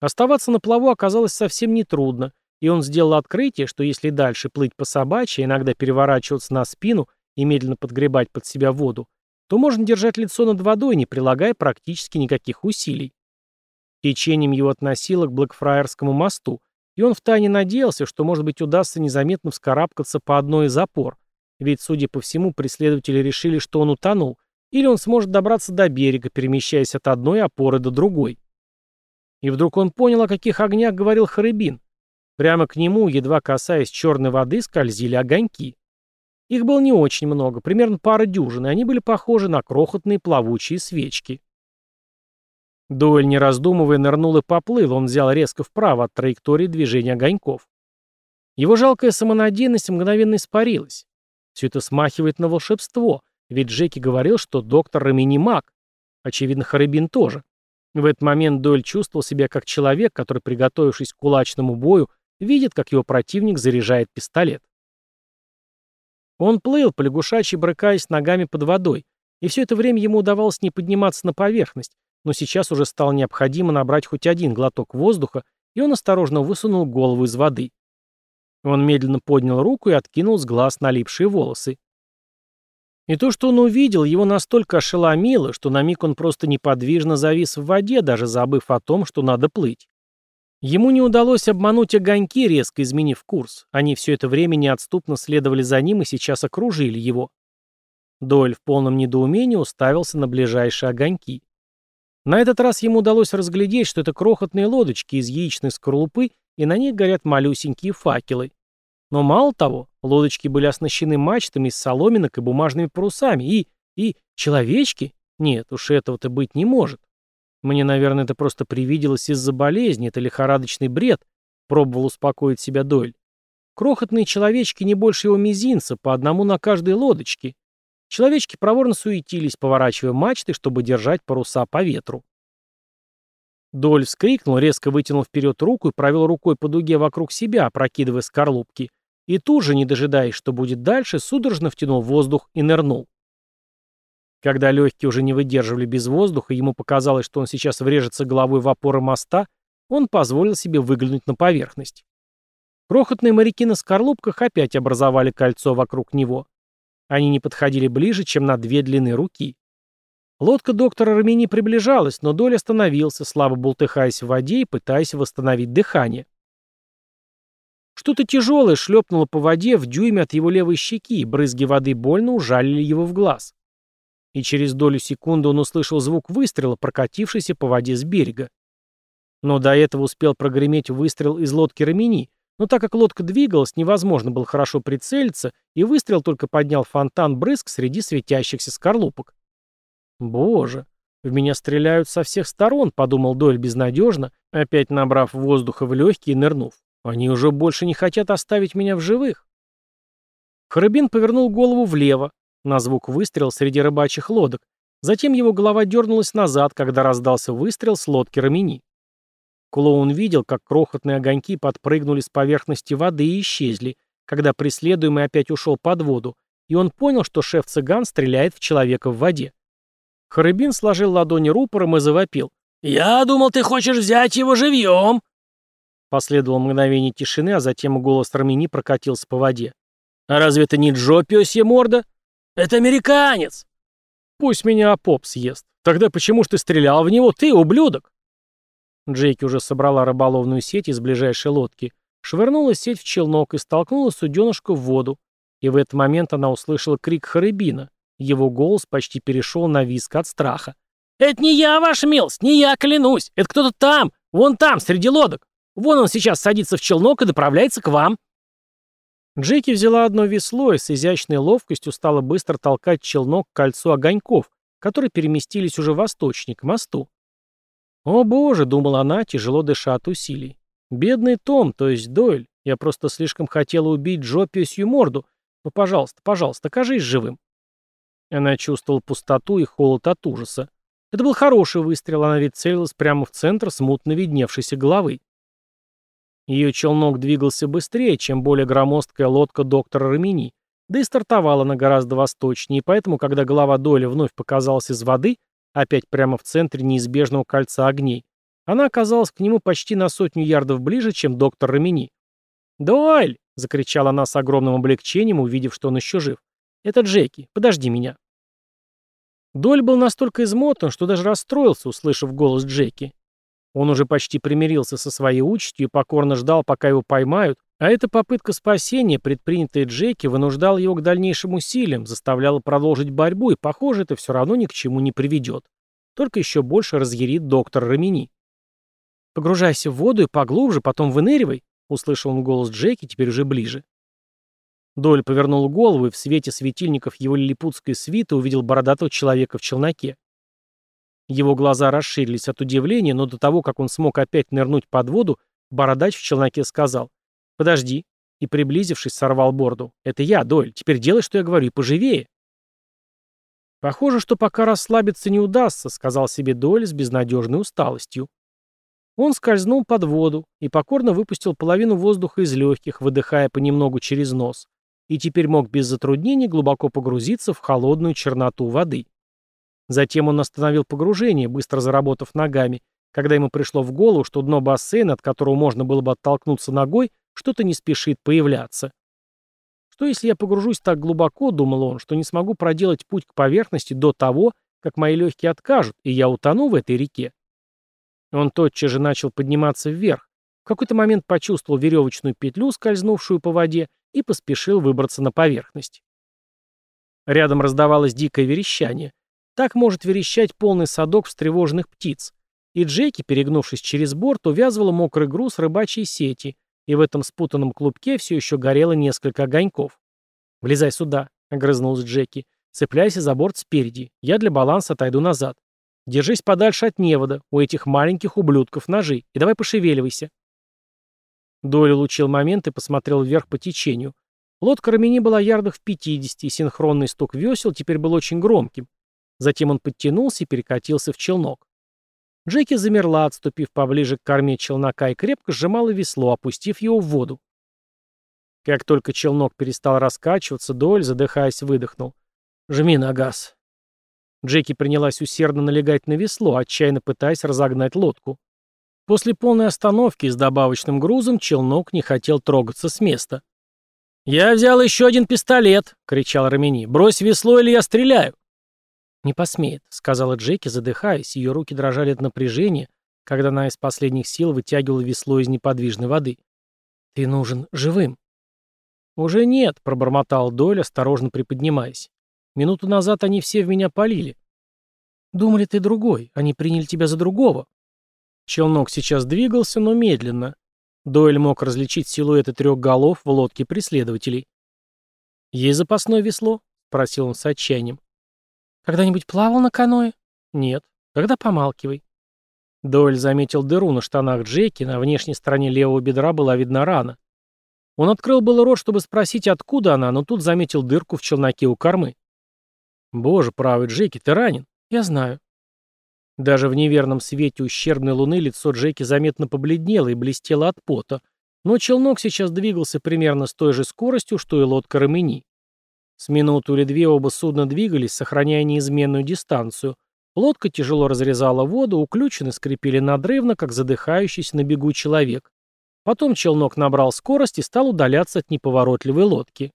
Оставаться на плаву оказалось совсем нетрудно, и он сделал открытие, что если дальше плыть по собачьи, иногда переворачиваться на спину и медленно подгребать под себя воду, то можно держать лицо над водой, не прилагая практически никаких усилий. Течением его относило к Блэкфраерскому мосту, и он втайне надеялся, что, может быть, удастся незаметно вскарабкаться по одной из опор, ведь, судя по всему, преследователи решили, что он утонул, или он сможет добраться до берега, перемещаясь от одной опоры до другой. И вдруг он понял, о каких огнях говорил Харыбин. Прямо к нему, едва касаясь черной воды, скользили огоньки. Их было не очень много, примерно пара дюжин, и они были похожи на крохотные плавучие свечки. Дойль, не раздумывая, нырнул и поплыл, он взял резко вправо от траектории движения огоньков. Его жалкая самонадеянность мгновенно испарилась. Все это смахивает на волшебство, ведь Джеки говорил, что доктор Рамини маг. Очевидно, Харибин тоже. В этот момент Дойль чувствовал себя как человек, который, приготовившись к кулачному бою, видит, как его противник заряжает пистолет. Он плыл, полягушачьи брыкаясь ногами под водой, и все это время ему удавалось не подниматься на поверхность, но сейчас уже стало необходимо набрать хоть один глоток воздуха, и он осторожно высунул голову из воды. Он медленно поднял руку и откинул с глаз налипшие волосы. И то, что он увидел, его настолько ошеломило, что на миг он просто неподвижно завис в воде, даже забыв о том, что надо плыть. Ему не удалось обмануть огоньки, резко изменив курс. Они все это время неотступно следовали за ним и сейчас окружили его. Дойль в полном недоумении уставился на ближайшие огоньки. На этот раз ему удалось разглядеть, что это крохотные лодочки из яичной скорлупы, и на них горят малюсенькие факелы. Но мало того, лодочки были оснащены мачтами из соломинок и бумажными парусами, и... и... человечки? Нет, уж этого-то быть не может. Мне, наверное, это просто привиделось из-за болезни, это лихорадочный бред, пробовал успокоить себя Дойль. Крохотные человечки не больше его мизинца, по одному на каждой лодочке. Человечки проворно суетились, поворачивая мачты, чтобы держать паруса по ветру. Доль вскрикнул, резко вытянул вперед руку и провел рукой по дуге вокруг себя, опрокидывая скорлупки, и тут же, не дожидаясь, что будет дальше, судорожно втянул воздух и нырнул. Когда легкие уже не выдерживали без воздуха, ему показалось, что он сейчас врежется головой в опоры моста, он позволил себе выглянуть на поверхность. Крохотные моряки на скорлупках опять образовали кольцо вокруг него. Они не подходили ближе, чем на две длины руки. Лодка доктора Рамини приближалась, но Доль остановился, слабо бултыхаясь в воде и пытаясь восстановить дыхание. Что-то тяжелое шлепнуло по воде в дюйме от его левой щеки, и брызги воды больно ужалили его в глаз и через долю секунды он услышал звук выстрела, прокатившийся по воде с берега. Но до этого успел прогреметь выстрел из лодки Рамини, но так как лодка двигалась, невозможно было хорошо прицелиться, и выстрел только поднял фонтан брызг среди светящихся скорлупок. «Боже, в меня стреляют со всех сторон», — подумал Дойль безнадежно, опять набрав воздуха в легкие и нырнув. «Они уже больше не хотят оставить меня в живых». Харабин повернул голову влево, на звук выстрела среди рыбачьих лодок. Затем его голова дернулась назад, когда раздался выстрел с лодки Рамини. Клоун видел, как крохотные огоньки подпрыгнули с поверхности воды и исчезли, когда преследуемый опять ушел под воду, и он понял, что шеф-цыган стреляет в человека в воде. Харыбин сложил ладони рупором и завопил. «Я думал, ты хочешь взять его живьем!» Последовало мгновение тишины, а затем голос Рамини прокатился по воде. «А разве это не Джо, пёсья морда?» «Это американец!» «Пусть меня поп съест. Тогда почему ж ты стрелял в него, ты, ублюдок?» Джейки уже собрала рыболовную сеть из ближайшей лодки, швырнула сеть в челнок и столкнула суденышко в воду. И в этот момент она услышала крик Харибина. Его голос почти перешел на виск от страха. «Это не я, ваша милость, не я, клянусь! Это кто-то там, вон там, среди лодок! Вон он сейчас садится в челнок и направляется к вам!» Джеки взяла одно весло и с изящной ловкостью стала быстро толкать челнок к кольцу огоньков, которые переместились уже восточнее, к мосту. «О боже», — думала она, тяжело дыша от усилий. «Бедный Том, то есть Дойль. Я просто слишком хотела убить Джо пёсью морду. Ну, пожалуйста, пожалуйста, кажись живым». Она чувствовала пустоту и холод от ужаса. Это был хороший выстрел, она ведь целилась прямо в центр смутно видневшейся головы. Ее челнок двигался быстрее, чем более громоздкая лодка доктора Рамини, да и стартовала она гораздо восточнее, поэтому, когда голова Дойля вновь показалась из воды, опять прямо в центре неизбежного кольца огней, она оказалась к нему почти на сотню ярдов ближе, чем доктор Рамини. «Дойль!» — закричала она с огромным облегчением, увидев, что он еще жив. «Это Джеки. Подожди меня». Доль был настолько измотан, что даже расстроился, услышав голос Джеки. Он уже почти примирился со своей участью и покорно ждал, пока его поймают, а эта попытка спасения, предпринятая Джеки, вынуждала его к дальнейшим усилиям, заставляла продолжить борьбу, и, похоже, это все равно ни к чему не приведет. Только еще больше разъярит доктор Рамини. «Погружайся в воду и поглубже, потом выныривай», — услышал он голос Джеки, теперь уже ближе. Доль повернул голову и в свете светильников его лилипутской свиты увидел бородатого человека в челноке. Его глаза расширились от удивления, но до того, как он смог опять нырнуть под воду, бородач в челноке сказал «Подожди», и, приблизившись, сорвал борду. «Это я, Доль, теперь делай, что я говорю, и поживее». «Похоже, что пока расслабиться не удастся», — сказал себе Доль с безнадежной усталостью. Он скользнул под воду и покорно выпустил половину воздуха из легких, выдыхая понемногу через нос и теперь мог без затруднений глубоко погрузиться в холодную черноту воды. Затем он остановил погружение, быстро заработав ногами, когда ему пришло в голову, что дно бассейна, от которого можно было бы оттолкнуться ногой, что-то не спешит появляться. Что если я погружусь так глубоко, думал он, что не смогу проделать путь к поверхности до того, как мои легкие откажут, и я утону в этой реке? Он тотчас же начал подниматься вверх. В какой-то момент почувствовал веревочную петлю, скользнувшую по воде, и поспешил выбраться на поверхность. Рядом раздавалось дикое верещание. Так может верещать полный садок встревоженных птиц. И Джеки, перегнувшись через борт, увязывала мокрый груз рыбачьей сети, и в этом спутанном клубке все еще горело несколько огоньков. «Влезай сюда», — огрызнулся Джеки. «Цепляйся за борт спереди. Я для баланса отойду назад. Держись подальше от невода, у этих маленьких ублюдков ножи, и давай пошевеливайся». Дойль улучил момент и посмотрел вверх по течению. Лодка Рамини была ярдах в 50, и синхронный стук весел теперь был очень громким. Затем он подтянулся и перекатился в челнок. Джеки замерла, отступив поближе к корме челнока и крепко сжимала весло, опустив его в воду. Как только челнок перестал раскачиваться, Дойль, задыхаясь, выдохнул. «Жми на газ». Джеки принялась усердно налегать на весло, отчаянно пытаясь разогнать лодку. После полной остановки с добавочным грузом челнок не хотел трогаться с места. «Я взял еще один пистолет!» — кричал Рамини. «Брось весло, или я стреляю!» «Не посмеет», — сказала Джеки, задыхаясь. Ее руки дрожали от напряжения, когда она из последних сил вытягивала весло из неподвижной воды. «Ты нужен живым». «Уже нет», — пробормотал Дойль, осторожно приподнимаясь. «Минуту назад они все в меня полили». «Думали, ты другой. Они приняли тебя за другого», Челнок сейчас двигался, но медленно. Дойль мог различить силуэты трех голов в лодке преследователей. «Есть запасное весло?» — спросил он с отчаянием. «Когда-нибудь плавал на каное?» «Нет». «Тогда помалкивай». Дойль заметил дыру на штанах Джеки, на внешней стороне левого бедра была видна рана. Он открыл было рот, чтобы спросить, откуда она, но тут заметил дырку в челноке у кормы. «Боже правый, Джеки, ты ранен?» «Я знаю». Даже в неверном свете ущербной луны лицо Джеки заметно побледнело и блестело от пота, но челнок сейчас двигался примерно с той же скоростью, что и лодка Рамени. С минуту или две оба судна двигались, сохраняя неизменную дистанцию. Лодка тяжело разрезала воду, уключены скрипели надрывно, как задыхающийся на бегу человек. Потом челнок набрал скорость и стал удаляться от неповоротливой лодки.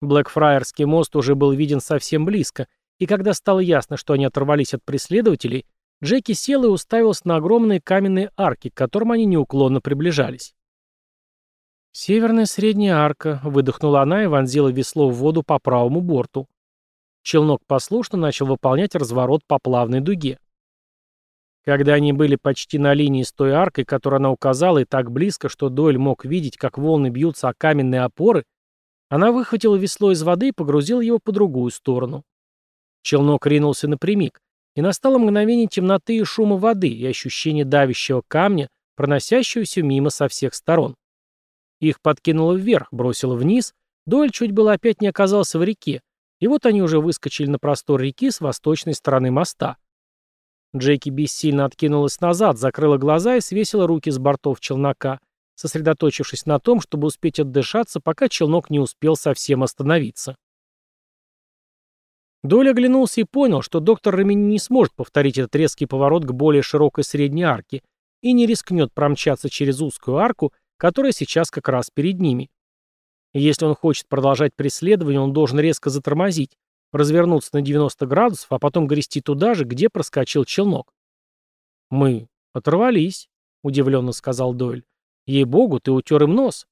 Блэкфраерский мост уже был виден совсем близко, и когда стало ясно, что они оторвались от преследователей, Джеки сел и уставился на огромные каменные арки, к которым они неуклонно приближались. «Северная средняя арка», — выдохнула она и вонзила весло в воду по правому борту. Челнок послушно начал выполнять разворот по плавной дуге. Когда они были почти на линии с той аркой, которую она указала, и так близко, что Дойль мог видеть, как волны бьются о каменные опоры, она выхватила весло из воды и погрузила его по другую сторону. Челнок ринулся напрямик, и настало мгновение темноты и шума воды и ощущение давящего камня, проносящегося мимо со всех сторон. Их подкинуло вверх, бросило вниз, Дойль чуть было опять не оказался в реке, и вот они уже выскочили на простор реки с восточной стороны моста. Джеки бессильно откинулась назад, закрыла глаза и свесила руки с бортов челнока, сосредоточившись на том, чтобы успеть отдышаться, пока челнок не успел совсем остановиться. Доля оглянулся и понял, что доктор Ремини не сможет повторить этот резкий поворот к более широкой средней арке и не рискнет промчаться через узкую арку, которая сейчас как раз перед ними. если он хочет продолжать преследование, он должен резко затормозить, развернуться на 90 градусов, а потом грести туда же, где проскочил челнок. «Мы оторвались», — удивленно сказал Дойль. «Ей-богу, ты утер им нос».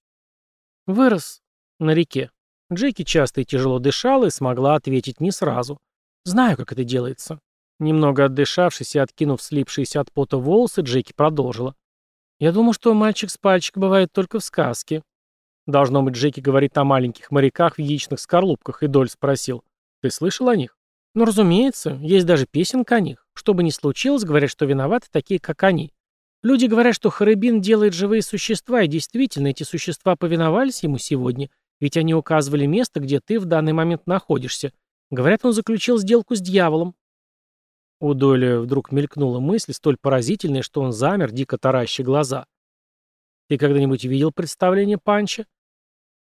«Вырос на реке». Джеки часто и тяжело дышала и смогла ответить не сразу. «Знаю, как это делается». Немного отдышавшись и откинув слипшиеся от пота волосы, Джеки продолжила. «Я думаю, что мальчик с пальчик бывает только в сказке». Должно быть, Джеки говорит о маленьких моряках в яичных скорлупках, и Доль спросил. Ты слышал о них? Ну, разумеется, есть даже песенка о них. Что бы ни случилось, говорят, что виноваты такие, как они. Люди говорят, что Харибин делает живые существа, и действительно, эти существа повиновались ему сегодня, ведь они указывали место, где ты в данный момент находишься. Говорят, он заключил сделку с дьяволом. У Дойля вдруг мелькнула мысль, столь поразительная, что он замер, дико тараща глаза. «Ты когда-нибудь видел представление Панча?»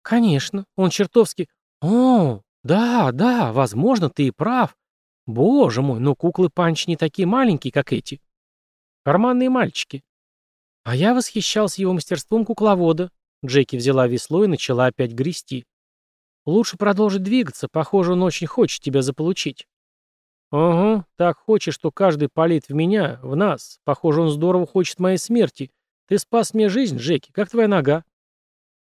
«Конечно. Он чертовски...» «О, «Да, да, возможно, ты и прав. Боже мой, но куклы Панч не такие маленькие, как эти. Карманные мальчики». А я восхищался его мастерством кукловода. Джеки взяла весло и начала опять грести. «Лучше продолжить двигаться. Похоже, он очень хочет тебя заполучить». «Угу, так хочет, что каждый палит в меня, в нас. Похоже, он здорово хочет моей смерти. Ты спас мне жизнь, Джеки. Как твоя нога?»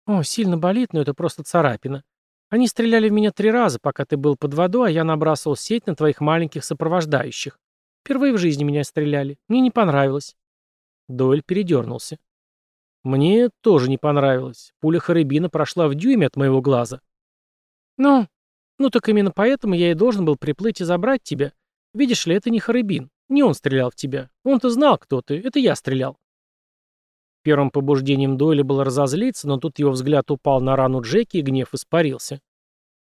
«О, сильно болит, но это просто царапина. Они стреляли в меня три раза, пока ты был под водой, а я набрасывал сеть на твоих маленьких сопровождающих. Впервые в жизни меня стреляли. Мне не понравилось. Дойль передернулся. Мне тоже не понравилось. Пуля Харибина прошла в дюйме от моего глаза. Ну, ну так именно поэтому я и должен был приплыть и забрать тебя. Видишь ли, это не Харибин. Не он стрелял в тебя. Он-то знал, кто ты. Это я стрелял. Первым побуждением Дойля было разозлиться, но тут его взгляд упал на рану Джеки, и гнев испарился.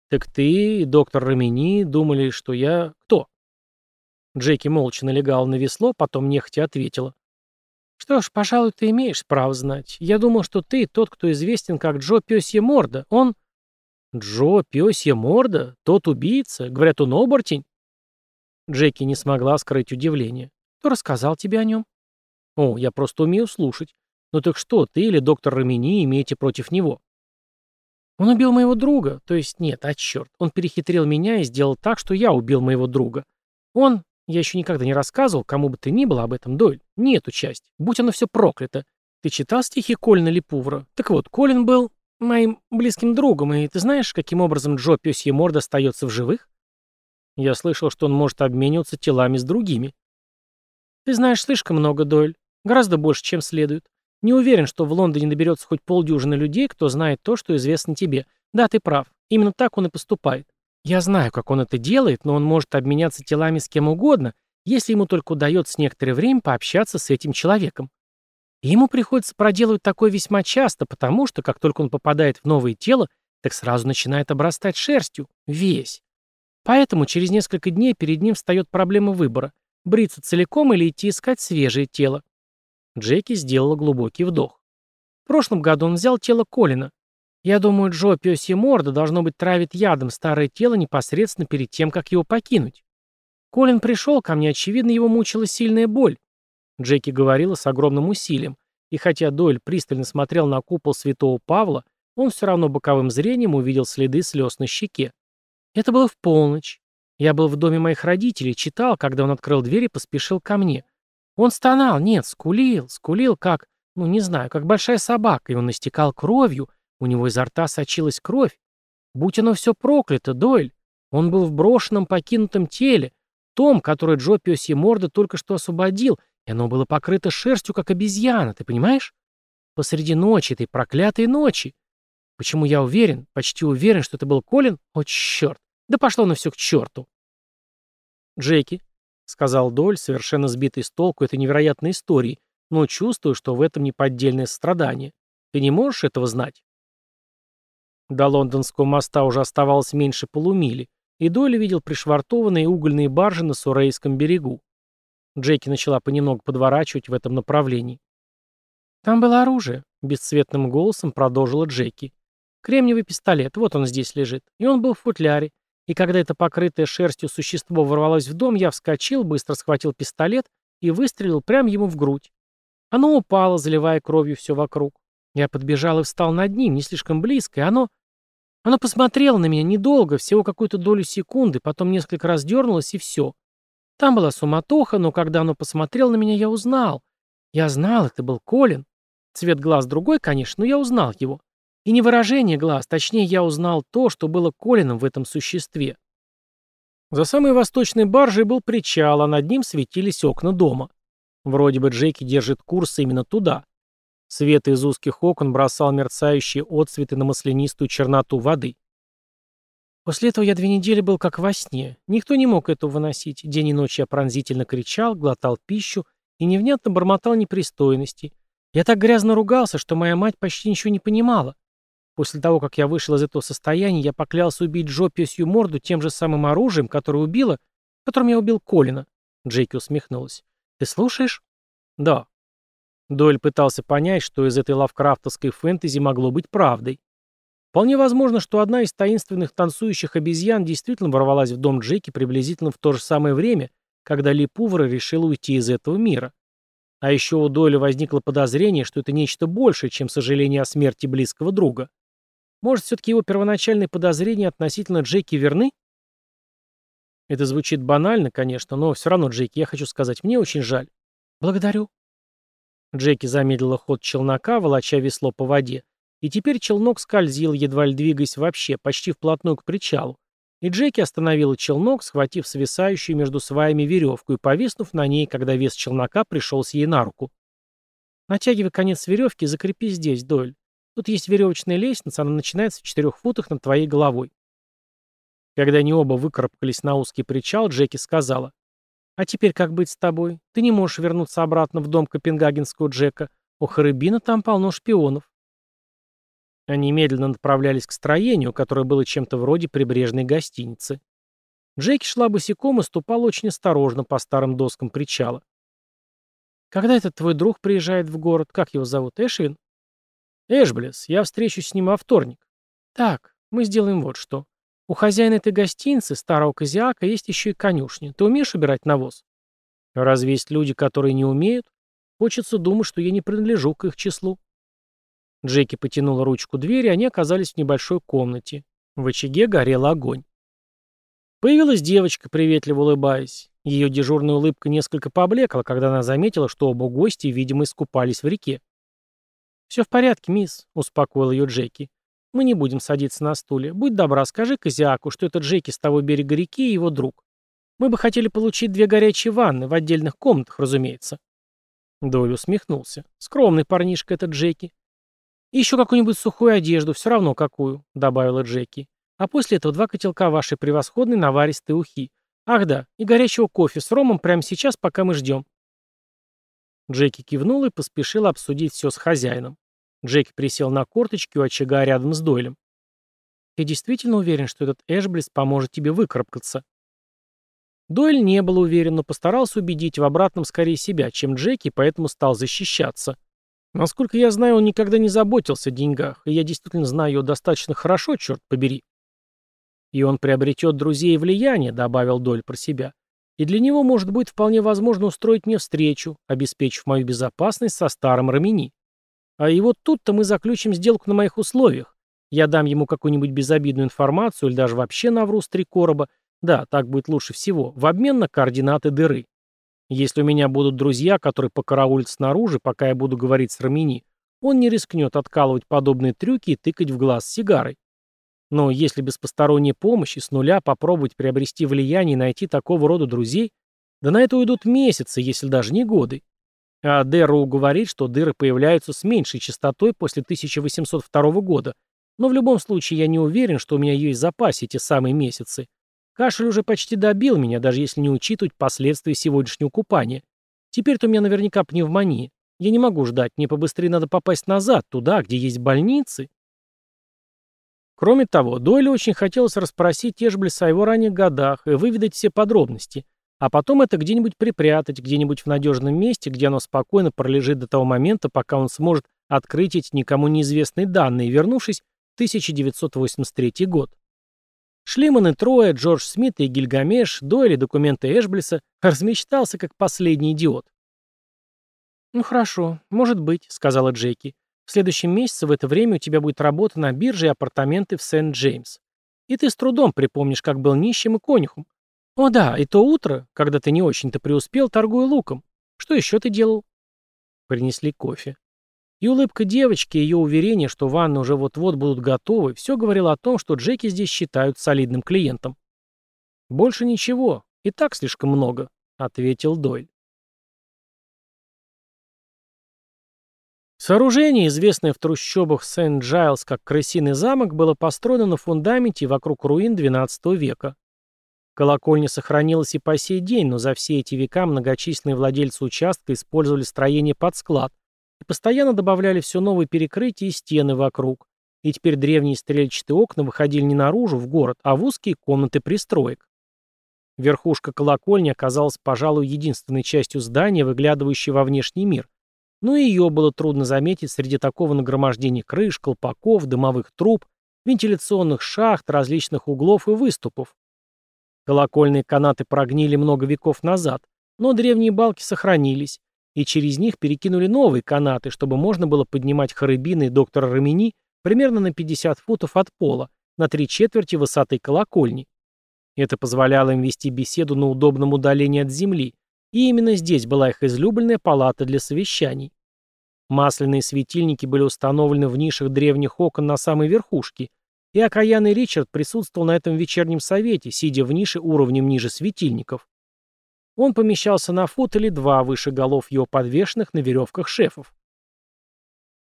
«Так ты и доктор Рамини думали, что я... кто?» Джеки молча налегал на весло, потом нехотя ответила. «Что ж, пожалуй, ты имеешь право знать. Я думал, что ты тот, кто известен как Джо Пёсье Морда. Он...» «Джо Пёсье Морда? Тот убийца? Говорят, он оборотень?» Джеки не смогла скрыть удивление. «Кто рассказал тебе о нем?» «О, я просто умею слушать. «Ну так что, ты или доктор Рамини имеете против него?» «Он убил моего друга. То есть нет, а черт. Он перехитрил меня и сделал так, что я убил моего друга. Он... Я еще никогда не рассказывал, кому бы ты ни было об этом, Дойль. Не эту часть. Будь оно все проклято. Ты читал стихи Колина Липувра? Так вот, Колин был моим близким другом, и ты знаешь, каким образом Джо Пёсье Морд остается в живых? Я слышал, что он может обмениваться телами с другими. Ты знаешь слишком много, Дойль. Гораздо больше, чем следует. Не уверен, что в Лондоне наберется хоть полдюжины людей, кто знает то, что известно тебе. Да, ты прав. Именно так он и поступает. Я знаю, как он это делает, но он может обменяться телами с кем угодно, если ему только удается некоторое время пообщаться с этим человеком. И ему приходится проделывать такое весьма часто, потому что, как только он попадает в новое тело, так сразу начинает обрастать шерстью. Весь. Поэтому через несколько дней перед ним встает проблема выбора – бриться целиком или идти искать свежее тело. Джеки сделала глубокий вдох. В прошлом году он взял тело Колина. Я думаю, Джо пёсье морда должно быть травит ядом старое тело непосредственно перед тем, как его покинуть. Колин пришел ко мне, очевидно, его мучила сильная боль. Джеки говорила с огромным усилием, и хотя Дойль пристально смотрел на купол святого Павла, он все равно боковым зрением увидел следы слез на щеке. Это было в полночь. Я был в доме моих родителей, читал, когда он открыл дверь и поспешил ко мне. Он стонал, нет, скулил, скулил как, ну не знаю, как большая собака, и он истекал кровью, у него изо рта сочилась кровь. Будь оно все проклято, Дойль. Он был в брошенном, покинутом теле, том, который Джо Пёсье Морда только что освободил, и оно было покрыто шерстью, как обезьяна, ты понимаешь? Посреди ночи, этой проклятой ночи. Почему я уверен, почти уверен, что это был Колин? О, черт! Да пошло на все к черту. Джеки, — сказал Доль, совершенно сбитый с толку этой невероятной истории, но чувствую, что в этом неподдельное страдание. Ты не можешь этого знать? До лондонского моста уже оставалось меньше полумили, и Долли видел пришвартованные угольные баржи на Сурейском берегу. Джеки начала понемногу подворачивать в этом направлении. «Там было оружие», — бесцветным голосом продолжила Джеки. «Кремниевый пистолет, вот он здесь лежит, и он был в футляре. И когда это покрытое шерстью существо ворвалось в дом, я вскочил, быстро схватил пистолет и выстрелил прямо ему в грудь. Оно упало, заливая кровью все вокруг. Я подбежал и встал над ним, не слишком близко, и оно... Оно посмотрело на меня недолго, всего какую-то долю секунды, потом несколько раз дернулось, и все. Там была суматоха, но когда оно посмотрело на меня, я узнал. Я знал, это был Колин. Цвет глаз другой, конечно, но я узнал его. И не выражение глаз, точнее, я узнал то, что было Колином в этом существе. За самой восточной баржей был причал, а над ним светились окна дома. Вроде бы Джеки держит курс именно туда. Свет из узких окон бросал мерцающие отцветы на маслянистую черноту воды. После этого я две недели был как во сне. Никто не мог этого выносить. День и ночь я пронзительно кричал, глотал пищу и невнятно бормотал непристойности. Я так грязно ругался, что моя мать почти ничего не понимала. После того, как я вышел из этого состояния, я поклялся убить Джо пёсью морду тем же самым оружием, которое убило, которым я убил Колина. Джейки усмехнулась. Ты слушаешь? Да. Дойль пытался понять, что из этой лавкрафтовской фэнтези могло быть правдой. Вполне возможно, что одна из таинственных танцующих обезьян действительно ворвалась в дом Джеки приблизительно в то же самое время, когда Ли Пувара решил уйти из этого мира. А еще у Дойля возникло подозрение, что это нечто большее, чем сожаление о смерти близкого друга. Может, все-таки его первоначальные подозрения относительно Джеки верны? Это звучит банально, конечно, но все равно, Джеки, я хочу сказать, мне очень жаль. Благодарю. Джеки замедлила ход челнока, волоча весло по воде, и теперь челнок скользил, едва ли двигаясь вообще, почти вплотную к причалу. И Джеки остановила челнок, схватив свисающую между сваями веревку и повиснув на ней, когда вес челнока пришелся ей на руку. Натягивай конец веревки и закрепи здесь, Дойль. Тут есть веревочная лестница, она начинается в четырех футах над твоей головой. Когда они оба выкарабкались на узкий причал, Джеки сказала. «А теперь как быть с тобой? Ты не можешь вернуться обратно в дом копенгагенского Джека. У Харыбина там полно шпионов». Они медленно направлялись к строению, которое было чем-то вроде прибрежной гостиницы. Джеки шла босиком и ступала очень осторожно по старым доскам причала. «Когда этот твой друг приезжает в город? Как его зовут? Эшвин?» «Эшблес, я встречусь с ним во вторник». «Так, мы сделаем вот что. У хозяина этой гостиницы, старого козиака, есть еще и конюшня. Ты умеешь убирать навоз?» «Разве есть люди, которые не умеют? Хочется думать, что я не принадлежу к их числу». Джеки потянула ручку двери, и они оказались в небольшой комнате. В очаге горел огонь. Появилась девочка, приветливо улыбаясь. Ее дежурная улыбка несколько поблекла, когда она заметила, что оба гости, видимо, искупались в реке. «Все в порядке, мисс», — успокоил ее Джеки. «Мы не будем садиться на стуле. Будь добра, скажи Козиаку, что это Джеки с того берега реки и его друг. Мы бы хотели получить две горячие ванны, в отдельных комнатах, разумеется». Доль усмехнулся. «Скромный парнишка этот Джеки». «И еще какую-нибудь сухую одежду, все равно какую», — добавила Джеки. «А после этого два котелка вашей превосходной наваристой ухи. Ах да, и горячего кофе с ромом прямо сейчас, пока мы ждем». Джеки кивнул и поспешил обсудить все с хозяином. Джеки присел на корточки у очага рядом с Дойлем. «Ты действительно уверен, что этот Эшблис поможет тебе выкарабкаться?» Дойль не был уверен, но постарался убедить в обратном скорее себя, чем Джеки, поэтому стал защищаться. Насколько я знаю, он никогда не заботился о деньгах, и я действительно знаю его достаточно хорошо, черт побери. И он приобретет друзей и влияние, добавил Доль про себя. И для него может быть вполне возможно устроить мне встречу, обеспечив мою безопасность со старым Рамини. А и вот тут-то мы заключим сделку на моих условиях. Я дам ему какую-нибудь безобидную информацию или даже вообще навру с три короба, Да, так будет лучше всего, в обмен на координаты дыры. Если у меня будут друзья, которые покараулят снаружи, пока я буду говорить с Рамини, он не рискнет откалывать подобные трюки и тыкать в глаз сигарой. Но если без посторонней помощи с нуля попробовать приобрести влияние и найти такого рода друзей, да на это уйдут месяцы, если даже не годы. А Дерроу говорит, что дыры появляются с меньшей частотой после 1802 года, но в любом случае я не уверен, что у меня есть в запасе эти самые месяцы. Кашель уже почти добил меня, даже если не учитывать последствия сегодняшнего купания. Теперь-то у меня наверняка пневмония. Я не могу ждать, мне побыстрее надо попасть назад, туда, где есть больницы. Кроме того, Дойлю очень хотелось расспросить Эшблиса о его ранних годах и выведать все подробности, а потом это где-нибудь припрятать, где-нибудь в надежном месте, где оно спокойно пролежит до того момента, пока он сможет открыть эти никому неизвестные данные, вернувшись в 1983 год. Шлиман и Трое, Джордж Смит и Гильгамеш, Дойли, документы Эшблиса, размечтался как последний идиот. «Ну хорошо, может быть», — сказала Джеки. В следующем месяце в это время у тебя будет работа на бирже и апартаменты в Сент-Джеймс. И ты с трудом припомнишь, как был нищим и конюхом. О да, и то утро, когда ты не очень-то преуспел, торгуя луком. Что еще ты делал? Принесли кофе. И улыбка девочки, и ее уверение, что ванны уже вот-вот будут готовы, все говорило о том, что Джеки здесь считают солидным клиентом. «Больше ничего, и так слишком много», — ответил Дойль. Сооружение, известное в трущобах Сент-Джайлс как Крысиный замок, было построено на фундаменте вокруг руин XII века. Колокольня сохранилась и по сей день, но за все эти века многочисленные владельцы участка использовали строение под склад и постоянно добавляли все новые перекрытия и стены вокруг. И теперь древние стрельчатые окна выходили не наружу, в город, а в узкие комнаты пристроек. Верхушка колокольни оказалась, пожалуй, единственной частью здания, выглядывающей во внешний мир, но ее было трудно заметить среди такого нагромождения крыш, колпаков, дымовых труб, вентиляционных шахт, различных углов и выступов. Колокольные канаты прогнили много веков назад, но древние балки сохранились, и через них перекинули новые канаты, чтобы можно было поднимать харыбины доктора Рамини примерно на 50 футов от пола, на три четверти высоты колокольни. Это позволяло им вести беседу на удобном удалении от земли, и именно здесь была их излюбленная палата для совещаний. Масляные светильники были установлены в нишах древних окон на самой верхушке, и окаянный Ричард присутствовал на этом вечернем совете, сидя в нише уровнем ниже светильников. Он помещался на фут или два выше голов его подвешенных на веревках шефов.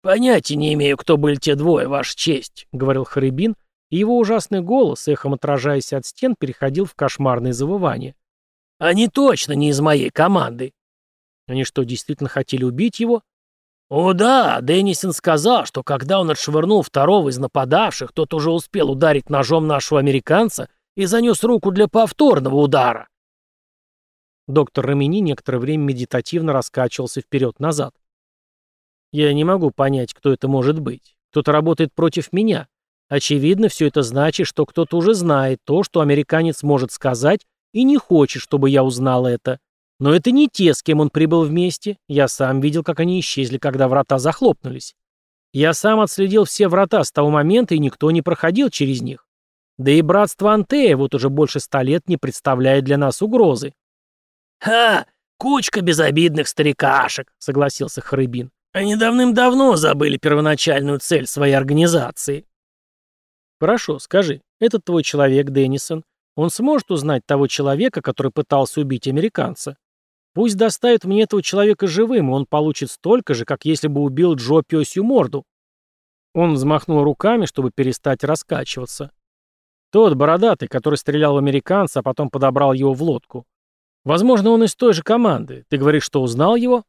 «Понятия не имею, кто были те двое, Ваша честь», — говорил Харибин, и его ужасный голос, эхом отражаясь от стен, переходил в кошмарное завывание. Они точно не из моей команды. Они что, действительно хотели убить его? О да, Деннисен сказал, что когда он отшвырнул второго из нападавших, тот уже успел ударить ножом нашего американца и занес руку для повторного удара. Доктор Рамини некоторое время медитативно раскачивался вперед-назад. Я не могу понять, кто это может быть. Кто-то работает против меня. Очевидно, все это значит, что кто-то уже знает то, что американец может сказать, и не хочет, чтобы я узнал это. Но это не те, с кем он прибыл вместе. Я сам видел, как они исчезли, когда врата захлопнулись. Я сам отследил все врата с того момента, и никто не проходил через них. Да и братство Антея вот уже больше ста лет не представляет для нас угрозы. «Ха! Кучка безобидных старикашек», — согласился Харыбин. «Они давным-давно забыли первоначальную цель своей организации». «Хорошо, скажи, этот твой человек, Деннисон, он сможет узнать того человека, который пытался убить американца. Пусть доставит мне этого человека живым, и он получит столько же, как если бы убил Джо пёсью морду. Он взмахнул руками, чтобы перестать раскачиваться. Тот бородатый, который стрелял в американца, а потом подобрал его в лодку. Возможно, он из той же команды. Ты говоришь, что узнал его?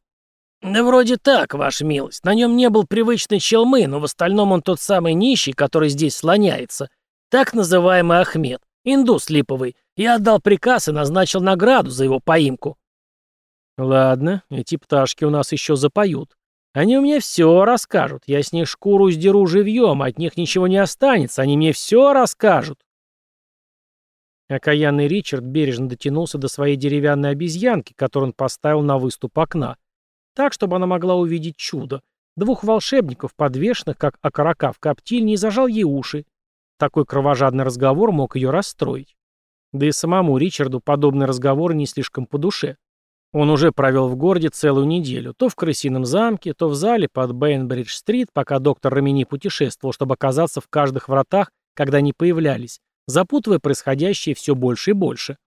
Да вроде так, ваша милость. На нем не был привычный челмы, но в остальном он тот самый нищий, который здесь слоняется. Так называемый Ахмед. Индус липовый. Я отдал приказ и назначил награду за его поимку. Ладно, эти пташки у нас еще запоют. Они у меня все расскажут. Я с них шкуру сдеру живьем, от них ничего не останется. Они мне все расскажут. Окаянный Ричард бережно дотянулся до своей деревянной обезьянки, которую он поставил на выступ окна, так, чтобы она могла увидеть чудо. Двух волшебников, подвешенных, как окорока в коптильне, и зажал ей уши, такой кровожадный разговор мог ее расстроить. Да и самому Ричарду подобные разговоры не слишком по душе. Он уже провел в городе целую неделю, то в Крысином замке, то в зале под Бейнбридж-стрит, пока доктор Рамини путешествовал, чтобы оказаться в каждых вратах, когда они появлялись, запутывая происходящее все больше и больше.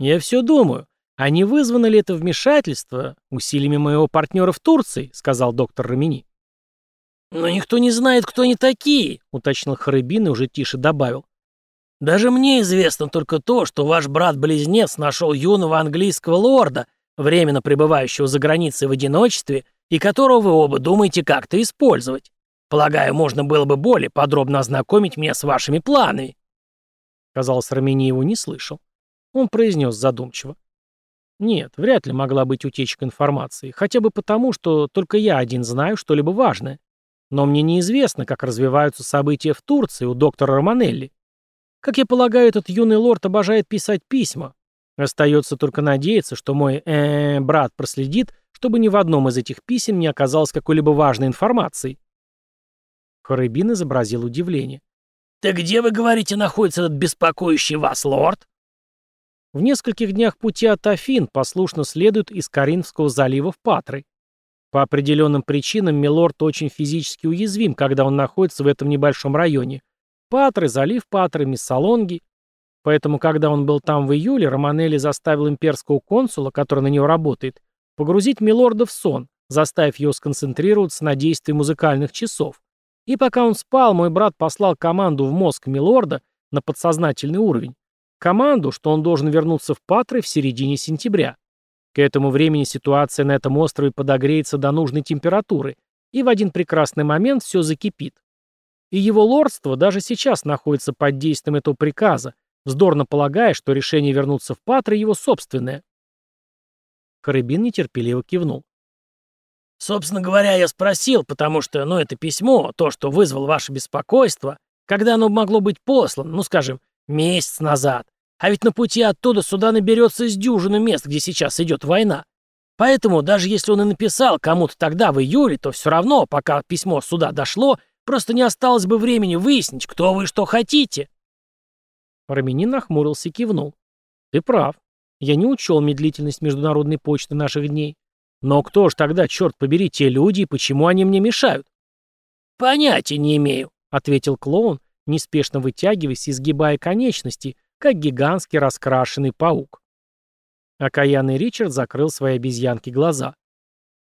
«Я все думаю, а не вызвано ли это вмешательство усилиями моего партнера в Турции?» — сказал доктор Рамини. «Но никто не знает, кто они такие», — уточнил Харыбин и уже тише добавил. «Даже мне известно только то, что ваш брат-близнец нашел юного английского лорда, временно пребывающего за границей в одиночестве, и которого вы оба думаете как-то использовать. Полагаю, можно было бы более подробно ознакомить меня с вашими планами». Казалось, Рамини его не слышал. Он произнес задумчиво. Нет, вряд ли могла быть утечка информации, хотя бы потому, что только я один знаю что-либо важное. Но мне неизвестно, как развиваются события в Турции у доктора Романелли. Как я полагаю, этот юный лорд обожает писать письма. Остается только надеяться, что мой э, -э брат проследит, чтобы ни в одном из этих писем не оказалось какой-либо важной информации. Харыбин изобразил удивление. «Так где, вы говорите, находится этот беспокоящий вас лорд?» В нескольких днях пути от Афин послушно следует из Каринского залива в Патры. По определенным причинам Милорд очень физически уязвим, когда он находится в этом небольшом районе. Патры, залив Патры, Миссалонги. Поэтому, когда он был там в июле, Романелли заставил имперского консула, который на него работает, погрузить Милорда в сон, заставив его сконцентрироваться на действии музыкальных часов. И пока он спал, мой брат послал команду в мозг Милорда на подсознательный уровень. Команду, что он должен вернуться в Патры в середине сентября. К этому времени ситуация на этом острове подогреется до нужной температуры, и в один прекрасный момент все закипит. И его лордство даже сейчас находится под действием этого приказа, вздорно полагая, что решение вернуться в Патры его собственное. Карабин нетерпеливо кивнул. «Собственно говоря, я спросил, потому что, ну, это письмо, то, что вызвало ваше беспокойство, когда оно могло быть послано, ну, скажем, Месяц назад. А ведь на пути оттуда сюда наберется из дюжины мест, где сейчас идет война. Поэтому, даже если он и написал кому-то тогда в июле, то все равно, пока письмо сюда дошло, просто не осталось бы времени выяснить, кто вы и что хотите. Параминин нахмурился и кивнул. Ты прав. Я не учел медлительность международной почты наших дней. Но кто ж тогда, черт побери, те люди и почему они мне мешают? Понятия не имею, ответил клоун, неспешно вытягиваясь и сгибая конечности, как гигантский раскрашенный паук. Окаянный Ричард закрыл свои обезьянки глаза.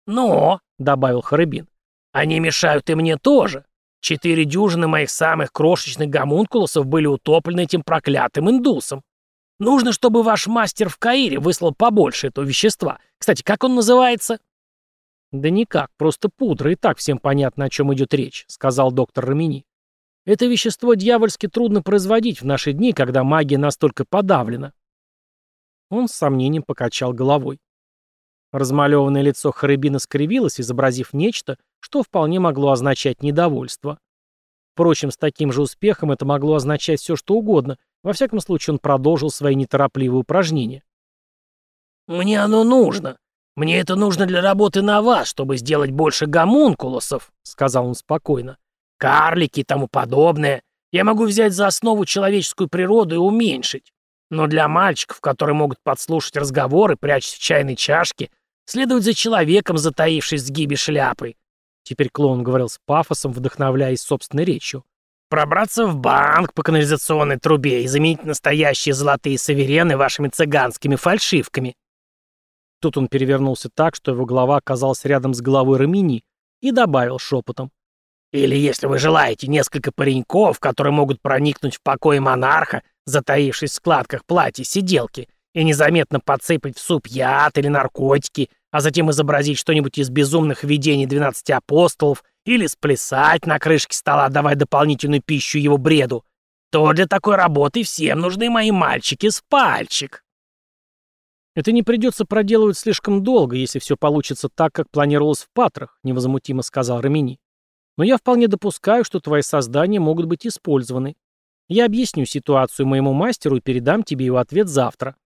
«Но», — добавил Харабин, — «они мешают и мне тоже. Четыре дюжины моих самых крошечных гомункулусов были утоплены этим проклятым индусом. Нужно, чтобы ваш мастер в Каире выслал побольше этого вещества. Кстати, как он называется?» «Да никак, просто пудра, и так всем понятно, о чем идет речь», — сказал доктор Рамини. Это вещество дьявольски трудно производить в наши дни, когда магия настолько подавлена. Он с сомнением покачал головой. Размалеванное лицо Харибина скривилось, изобразив нечто, что вполне могло означать недовольство. Впрочем, с таким же успехом это могло означать все, что угодно. Во всяком случае, он продолжил свои неторопливые упражнения. «Мне оно нужно. Мне это нужно для работы на вас, чтобы сделать больше гомункулусов», — сказал он спокойно карлики и тому подобное, я могу взять за основу человеческую природу и уменьшить. Но для мальчиков, которые могут подслушать разговоры, прячась в чайной чашке, следовать за человеком, затаившись в сгибе шляпы. Теперь клоун говорил с пафосом, вдохновляясь собственной речью. Пробраться в банк по канализационной трубе и заменить настоящие золотые саверены вашими цыганскими фальшивками. Тут он перевернулся так, что его голова оказалась рядом с головой Рамини, и добавил шепотом. Или, если вы желаете, несколько пареньков, которые могут проникнуть в покой монарха, затаившись в складках платья сиделки, и незаметно подсыпать в суп яд или наркотики, а затем изобразить что-нибудь из безумных видений двенадцати апостолов или сплясать на крышке стола, давая дополнительную пищу его бреду, то для такой работы всем нужны мои мальчики с пальчик. Это не придется проделывать слишком долго, если все получится так, как планировалось в Патрах, невозмутимо сказал Рамини. Но я вполне допускаю, что твои создания могут быть использованы. Я объясню ситуацию моему мастеру и передам тебе его ответ завтра».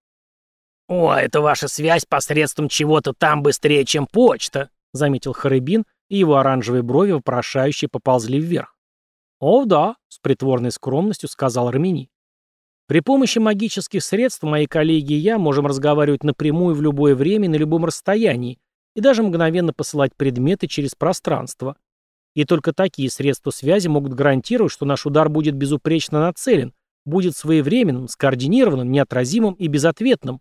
«О, это ваша связь посредством чего-то там быстрее, чем почта», — заметил Харыбин, и его оранжевые брови вопрошающе поползли вверх. «О, да», — с притворной скромностью сказал Рамини. При помощи магических средств мои коллеги и я можем разговаривать напрямую в любое время на любом расстоянии и даже мгновенно посылать предметы через пространство. И только такие средства связи могут гарантировать, что наш удар будет безупречно нацелен, будет своевременным, скоординированным, неотразимым и безответным.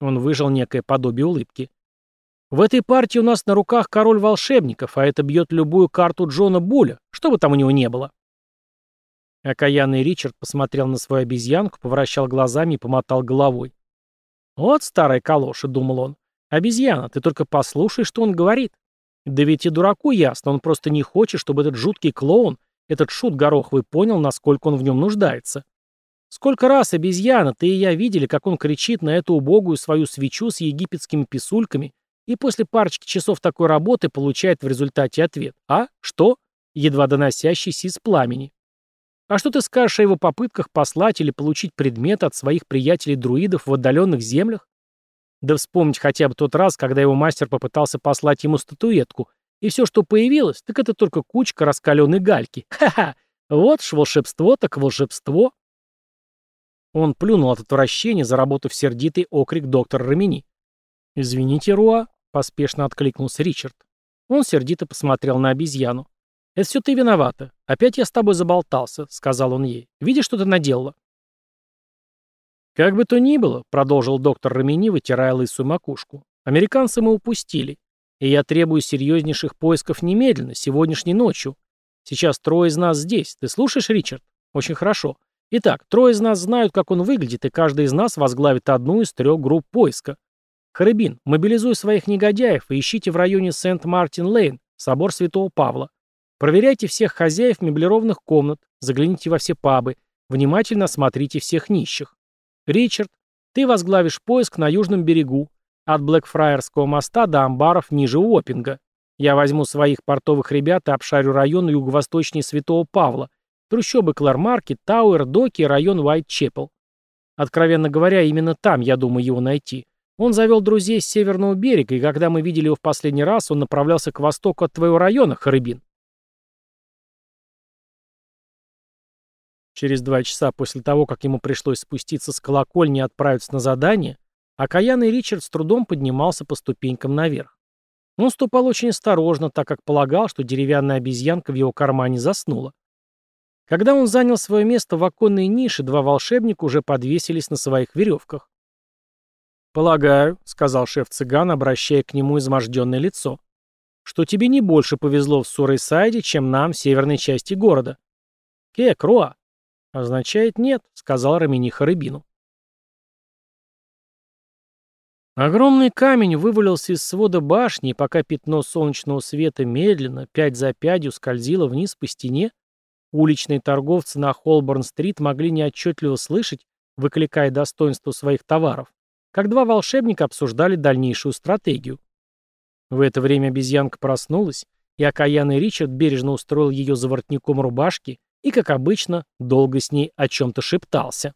Он выжил некое подобие улыбки. В этой партии у нас на руках король волшебников, а это бьет любую карту Джона Буля, что бы там у него не было. Окаянный Ричард посмотрел на свою обезьянку, поворачивал глазами и помотал головой. «Вот старая калоша», — думал он. «Обезьяна, ты только послушай, что он говорит. Да ведь и дураку ясно, он просто не хочет, чтобы этот жуткий клоун, этот шут гороховый понял, насколько он в нем нуждается. Сколько раз, обезьяна, ты и я видели, как он кричит на эту убогую свою свечу с египетскими писульками, и после парочки часов такой работы получает в результате ответ. А? Что? Едва доносящийся из пламени. А что ты скажешь о его попытках послать или получить предмет от своих приятелей-друидов в отдаленных землях? Да вспомнить хотя бы тот раз, когда его мастер попытался послать ему статуэтку, и все, что появилось, так это только кучка раскаленной гальки. Ха-ха! Вот ж волшебство так волшебство. Он плюнул от отвращения, заработав сердитый окрик доктора Рамини. «Извините, Руа», — поспешно откликнулся Ричард. Он сердито посмотрел на обезьяну. «Это все ты виновата. Опять я с тобой заболтался», — сказал он ей. «Видишь, что ты наделала?» «Как бы то ни было», — продолжил доктор Рамини, вытирая лысую макушку, — «американцы мы упустили, и я требую серьезнейших поисков немедленно, сегодняшней ночью. Сейчас трое из нас здесь. Ты слушаешь, Ричард? Очень хорошо. Итак, трое из нас знают, как он выглядит, и каждый из нас возглавит одну из трех групп поиска. Харибин, мобилизуй своих негодяев и ищите в районе Сент-Мартин-Лейн, собор Святого Павла. Проверяйте всех хозяев меблированных комнат, загляните во все пабы, внимательно осмотрите всех нищих. Ричард, ты возглавишь поиск на южном берегу, от Блэкфраерского моста до амбаров ниже Уоппинга. Я возьму своих портовых ребят и обшарю район юго-восточнее Святого Павла, трущобы Клэр-Маркет, Тауэр, Доки район Уайт-Чепел. Откровенно говоря, именно там я думаю его найти. Он завел друзей с северного берега, и когда мы видели его в последний раз, он направлялся к востоку от твоего района, Харыбин. Через два часа после того, как ему пришлось спуститься с колокольни и отправиться на задание, окаянный Ричард с трудом поднимался по ступенькам наверх. Он ступал очень осторожно, так как полагал, что деревянная обезьянка в его кармане заснула. Когда он занял свое место в оконной нише, два волшебника уже подвесились на своих веревках. «Полагаю», — сказал шеф цыган, обращая к нему изможденное лицо, «что тебе не больше повезло в Сурейсайде, чем нам в северной части города». «Кек, Руа», «Означает нет», — сказал Раминиха Рыбину. Огромный камень вывалился из свода башни, пока пятно солнечного света медленно, пять за пятью, скользило вниз по стене, уличные торговцы на Холборн-стрит могли неотчетливо слышать, выкликая достоинство своих товаров, как два волшебника обсуждали дальнейшую стратегию. В это время обезьянка проснулась, и окаянный Ричард бережно устроил ее за воротником рубашки и, как обычно, долго с ней о чем-то шептался.